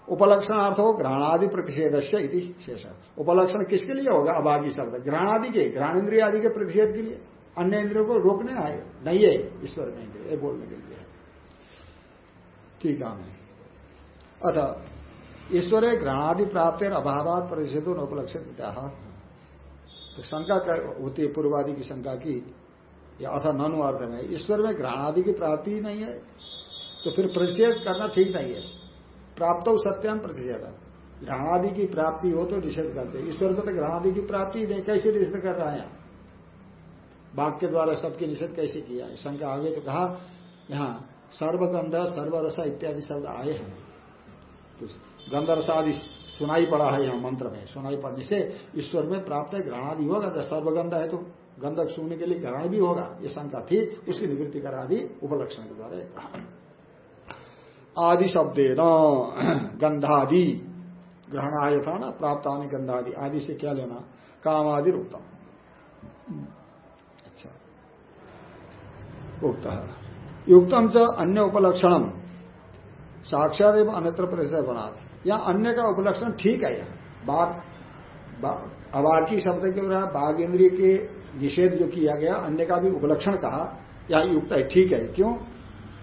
उपलक्षण अर्थ हो ग्रहणादि प्रतिषेध से शेष। उपलक्षण किसके लिए होगा? अभागी शब्द। ग्रहणादि के ग्रहण आदि के प्रतिषेध के लिए। अन्य इंद्रियों को रोकने आए। नहीं है, ईश्वर में इंद्रिय बोलने के लिए। ठीक है। अतः ईश्वर ग्रहणादि प्राप्त अभाव प्रतिषेधो उपलक्षित तो शंका होती है, पूर्वादि की शंका की, या अथा ननु अर्थ में ईश्वर में ग्रहणादि की प्राप्ति ही नहीं है तो फिर प्रतिषेध करना ठीक नहीं है। प्राप्त हो सत्यम प्रतिषेध। ग्रहणादि की प्राप्ति हो तो निषेध करते ईश्वर में तो ग्रहणादि की प्राप्ति ही नहीं, कैसे निषेध कर रहा है के द्वारा सबके निषेध कैसे किया है? शंका आगे तो कहा, यहाँ सर्वगंध, सर्वरसा इत्यादि शब्द आए हैं। गंधर्स आदि सुनाई पड़ा है यहाँ मंत्र में। सुनाई पड़ने से ईश्वर में प्राप्त है ग्रहणादि होगा जब सर्वगंध है तो गंधक सुनने के लिए ग्रहण भी होगा। ये शंका थी, उसकी निवृत्ति करा दी उपलक्षण के द्वारा आदि शब्द न गंधादि ग्रहण आय था ना, प्राप्त आने गंधादि, आदि से क्या लेना? काम आदि उत्तम अच्छा। उक्त, युक्तम च अन्य उपलक्षणम साक्षात एवं अन्यत्र परिचय बना या अन्य का उपलक्षण ठीक है बाघ अबाकी शब्द के द्वारा बाघ इंद्रिय के निषेध जो किया गया, अन्य का भी उपलक्षण कहा, या युक्त है, ठीक है। क्यों?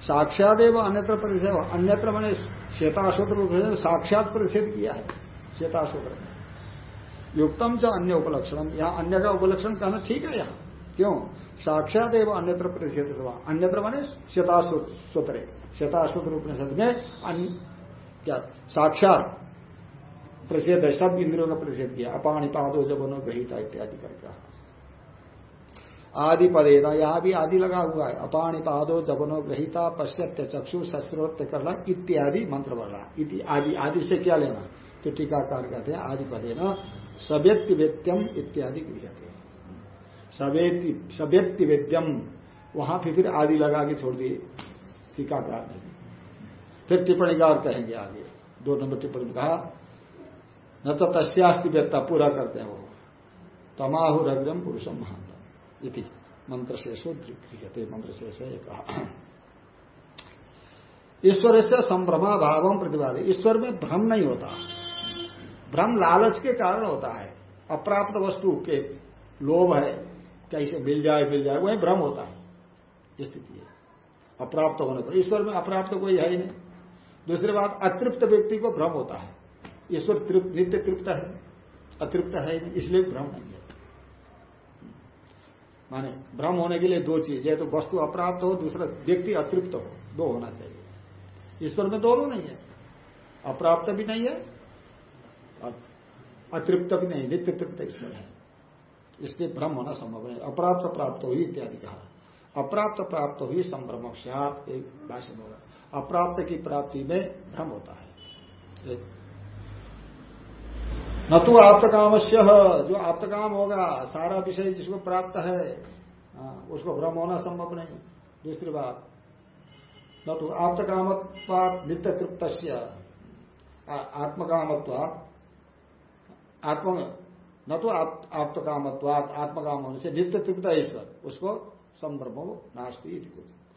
साक्षात एवं अन्यत्र परिचय अन्यत्र मैंने श्वेताशोत्र साक्षात परिच्छेद किया है श्वेताशोत्र में। युक्तम च अन्य उपलक्षण यहाँ अन्य का उपलक्षण कहना ठीक है यहाँ क्यों? साक्षात एवं अन्यत्र प्रतिषेध अन्यत्र माने शताश्रुतरे शताश्रुत उपनिषद में क्या? साक्षात प्रसिद्ध है, सब इंद्रियों का प्रसिद्ध किया। अपाणी पादो जब ग्रहिता इत्यादि करके। आदि पदेना यहाँ भी आदि लगा हुआ है। अपाणी पादो जबनो ग्रहिता, पश्यत्य, चक्षु शस्त्रोत्य करना इत्यादि मंत्र बढ़ा आदि आदि से क्या लेना? तो टीकाकार कहते हैं, आदि पदेना सव्यक्ति वेद्यम इत्यादि गृहते सव्यक्ति वेद्यम वहाँ फिर फिर आदि लगा के छोड़ दिए टीकाकार ने। फिर टिप्पणी का और कहेंगे आगे। दो नंबर टिप्पणी कहा, न तो तस्यास्ति व्यक्ता पूरा करते हैं वो। तमाहुरग्रम पुरुषम महानतम इति मंत्र शेषो गृहते मंत्र शेष कहा ईश्वर से संभ्रमा भाव प्रतिवाद ईश्वर में भ्रम नहीं होता। भ्रम लालच के कारण होता है। अप्राप्त वस्तु के लोभ है, कैसे मिल जाए मिल जाए, वही भ्रम होता है। स्थिति है। अप्राप्त होने पर। ईश्वर में अप्राप्त कोई है ही नहीं। दूसरी बात, अतृप्त व्यक्ति को भ्रम होता है। ईश्वर नित्य तृप्त है। अतृप्त है, इसलिए भ्रम नहीं है। माने भ्रम होने के लिए दो चीज़ है तो वस्तु अप्राप्त हो, दूसरा व्यक्ति अतृप्त हो, दो होना चाहिए। ईश्वर में दोनों नहीं है। अप्राप्त भी नहीं है अतृप्त भी नहीं, नित्य तृप्त ईश्वर है। इसलिए भ्रम होना संभव है अप्राप्त, प्राप्त हो इत्यादि कहा। अप्राप्त, प्राप्त हुई संभ्रम। भाषण होगा। अप्राप्त की प्राप्ति में भ्रम होता है। न तो आप्तकामस्य, जो आप्तकाम होगा, सारा विषय जिसको प्राप्त है उसको भ्रम होना संभव नहीं, दूसरी बात। न तो आप्तकामत्वात नित्य तृप्त आत्मकामत्वात, आत्म, न तो आप्तकामत्वात, आत्मकाम होने से नित्य तृप्त ईश्वर उसको संभ्रम नास्ती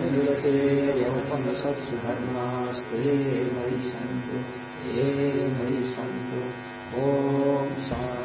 जनिराकरणमस्तनिराकरणमेष्मनिरते यौपनिषत्सु धर्मास्ते मयि सन्तु ये मयि सन्तु ॐ सा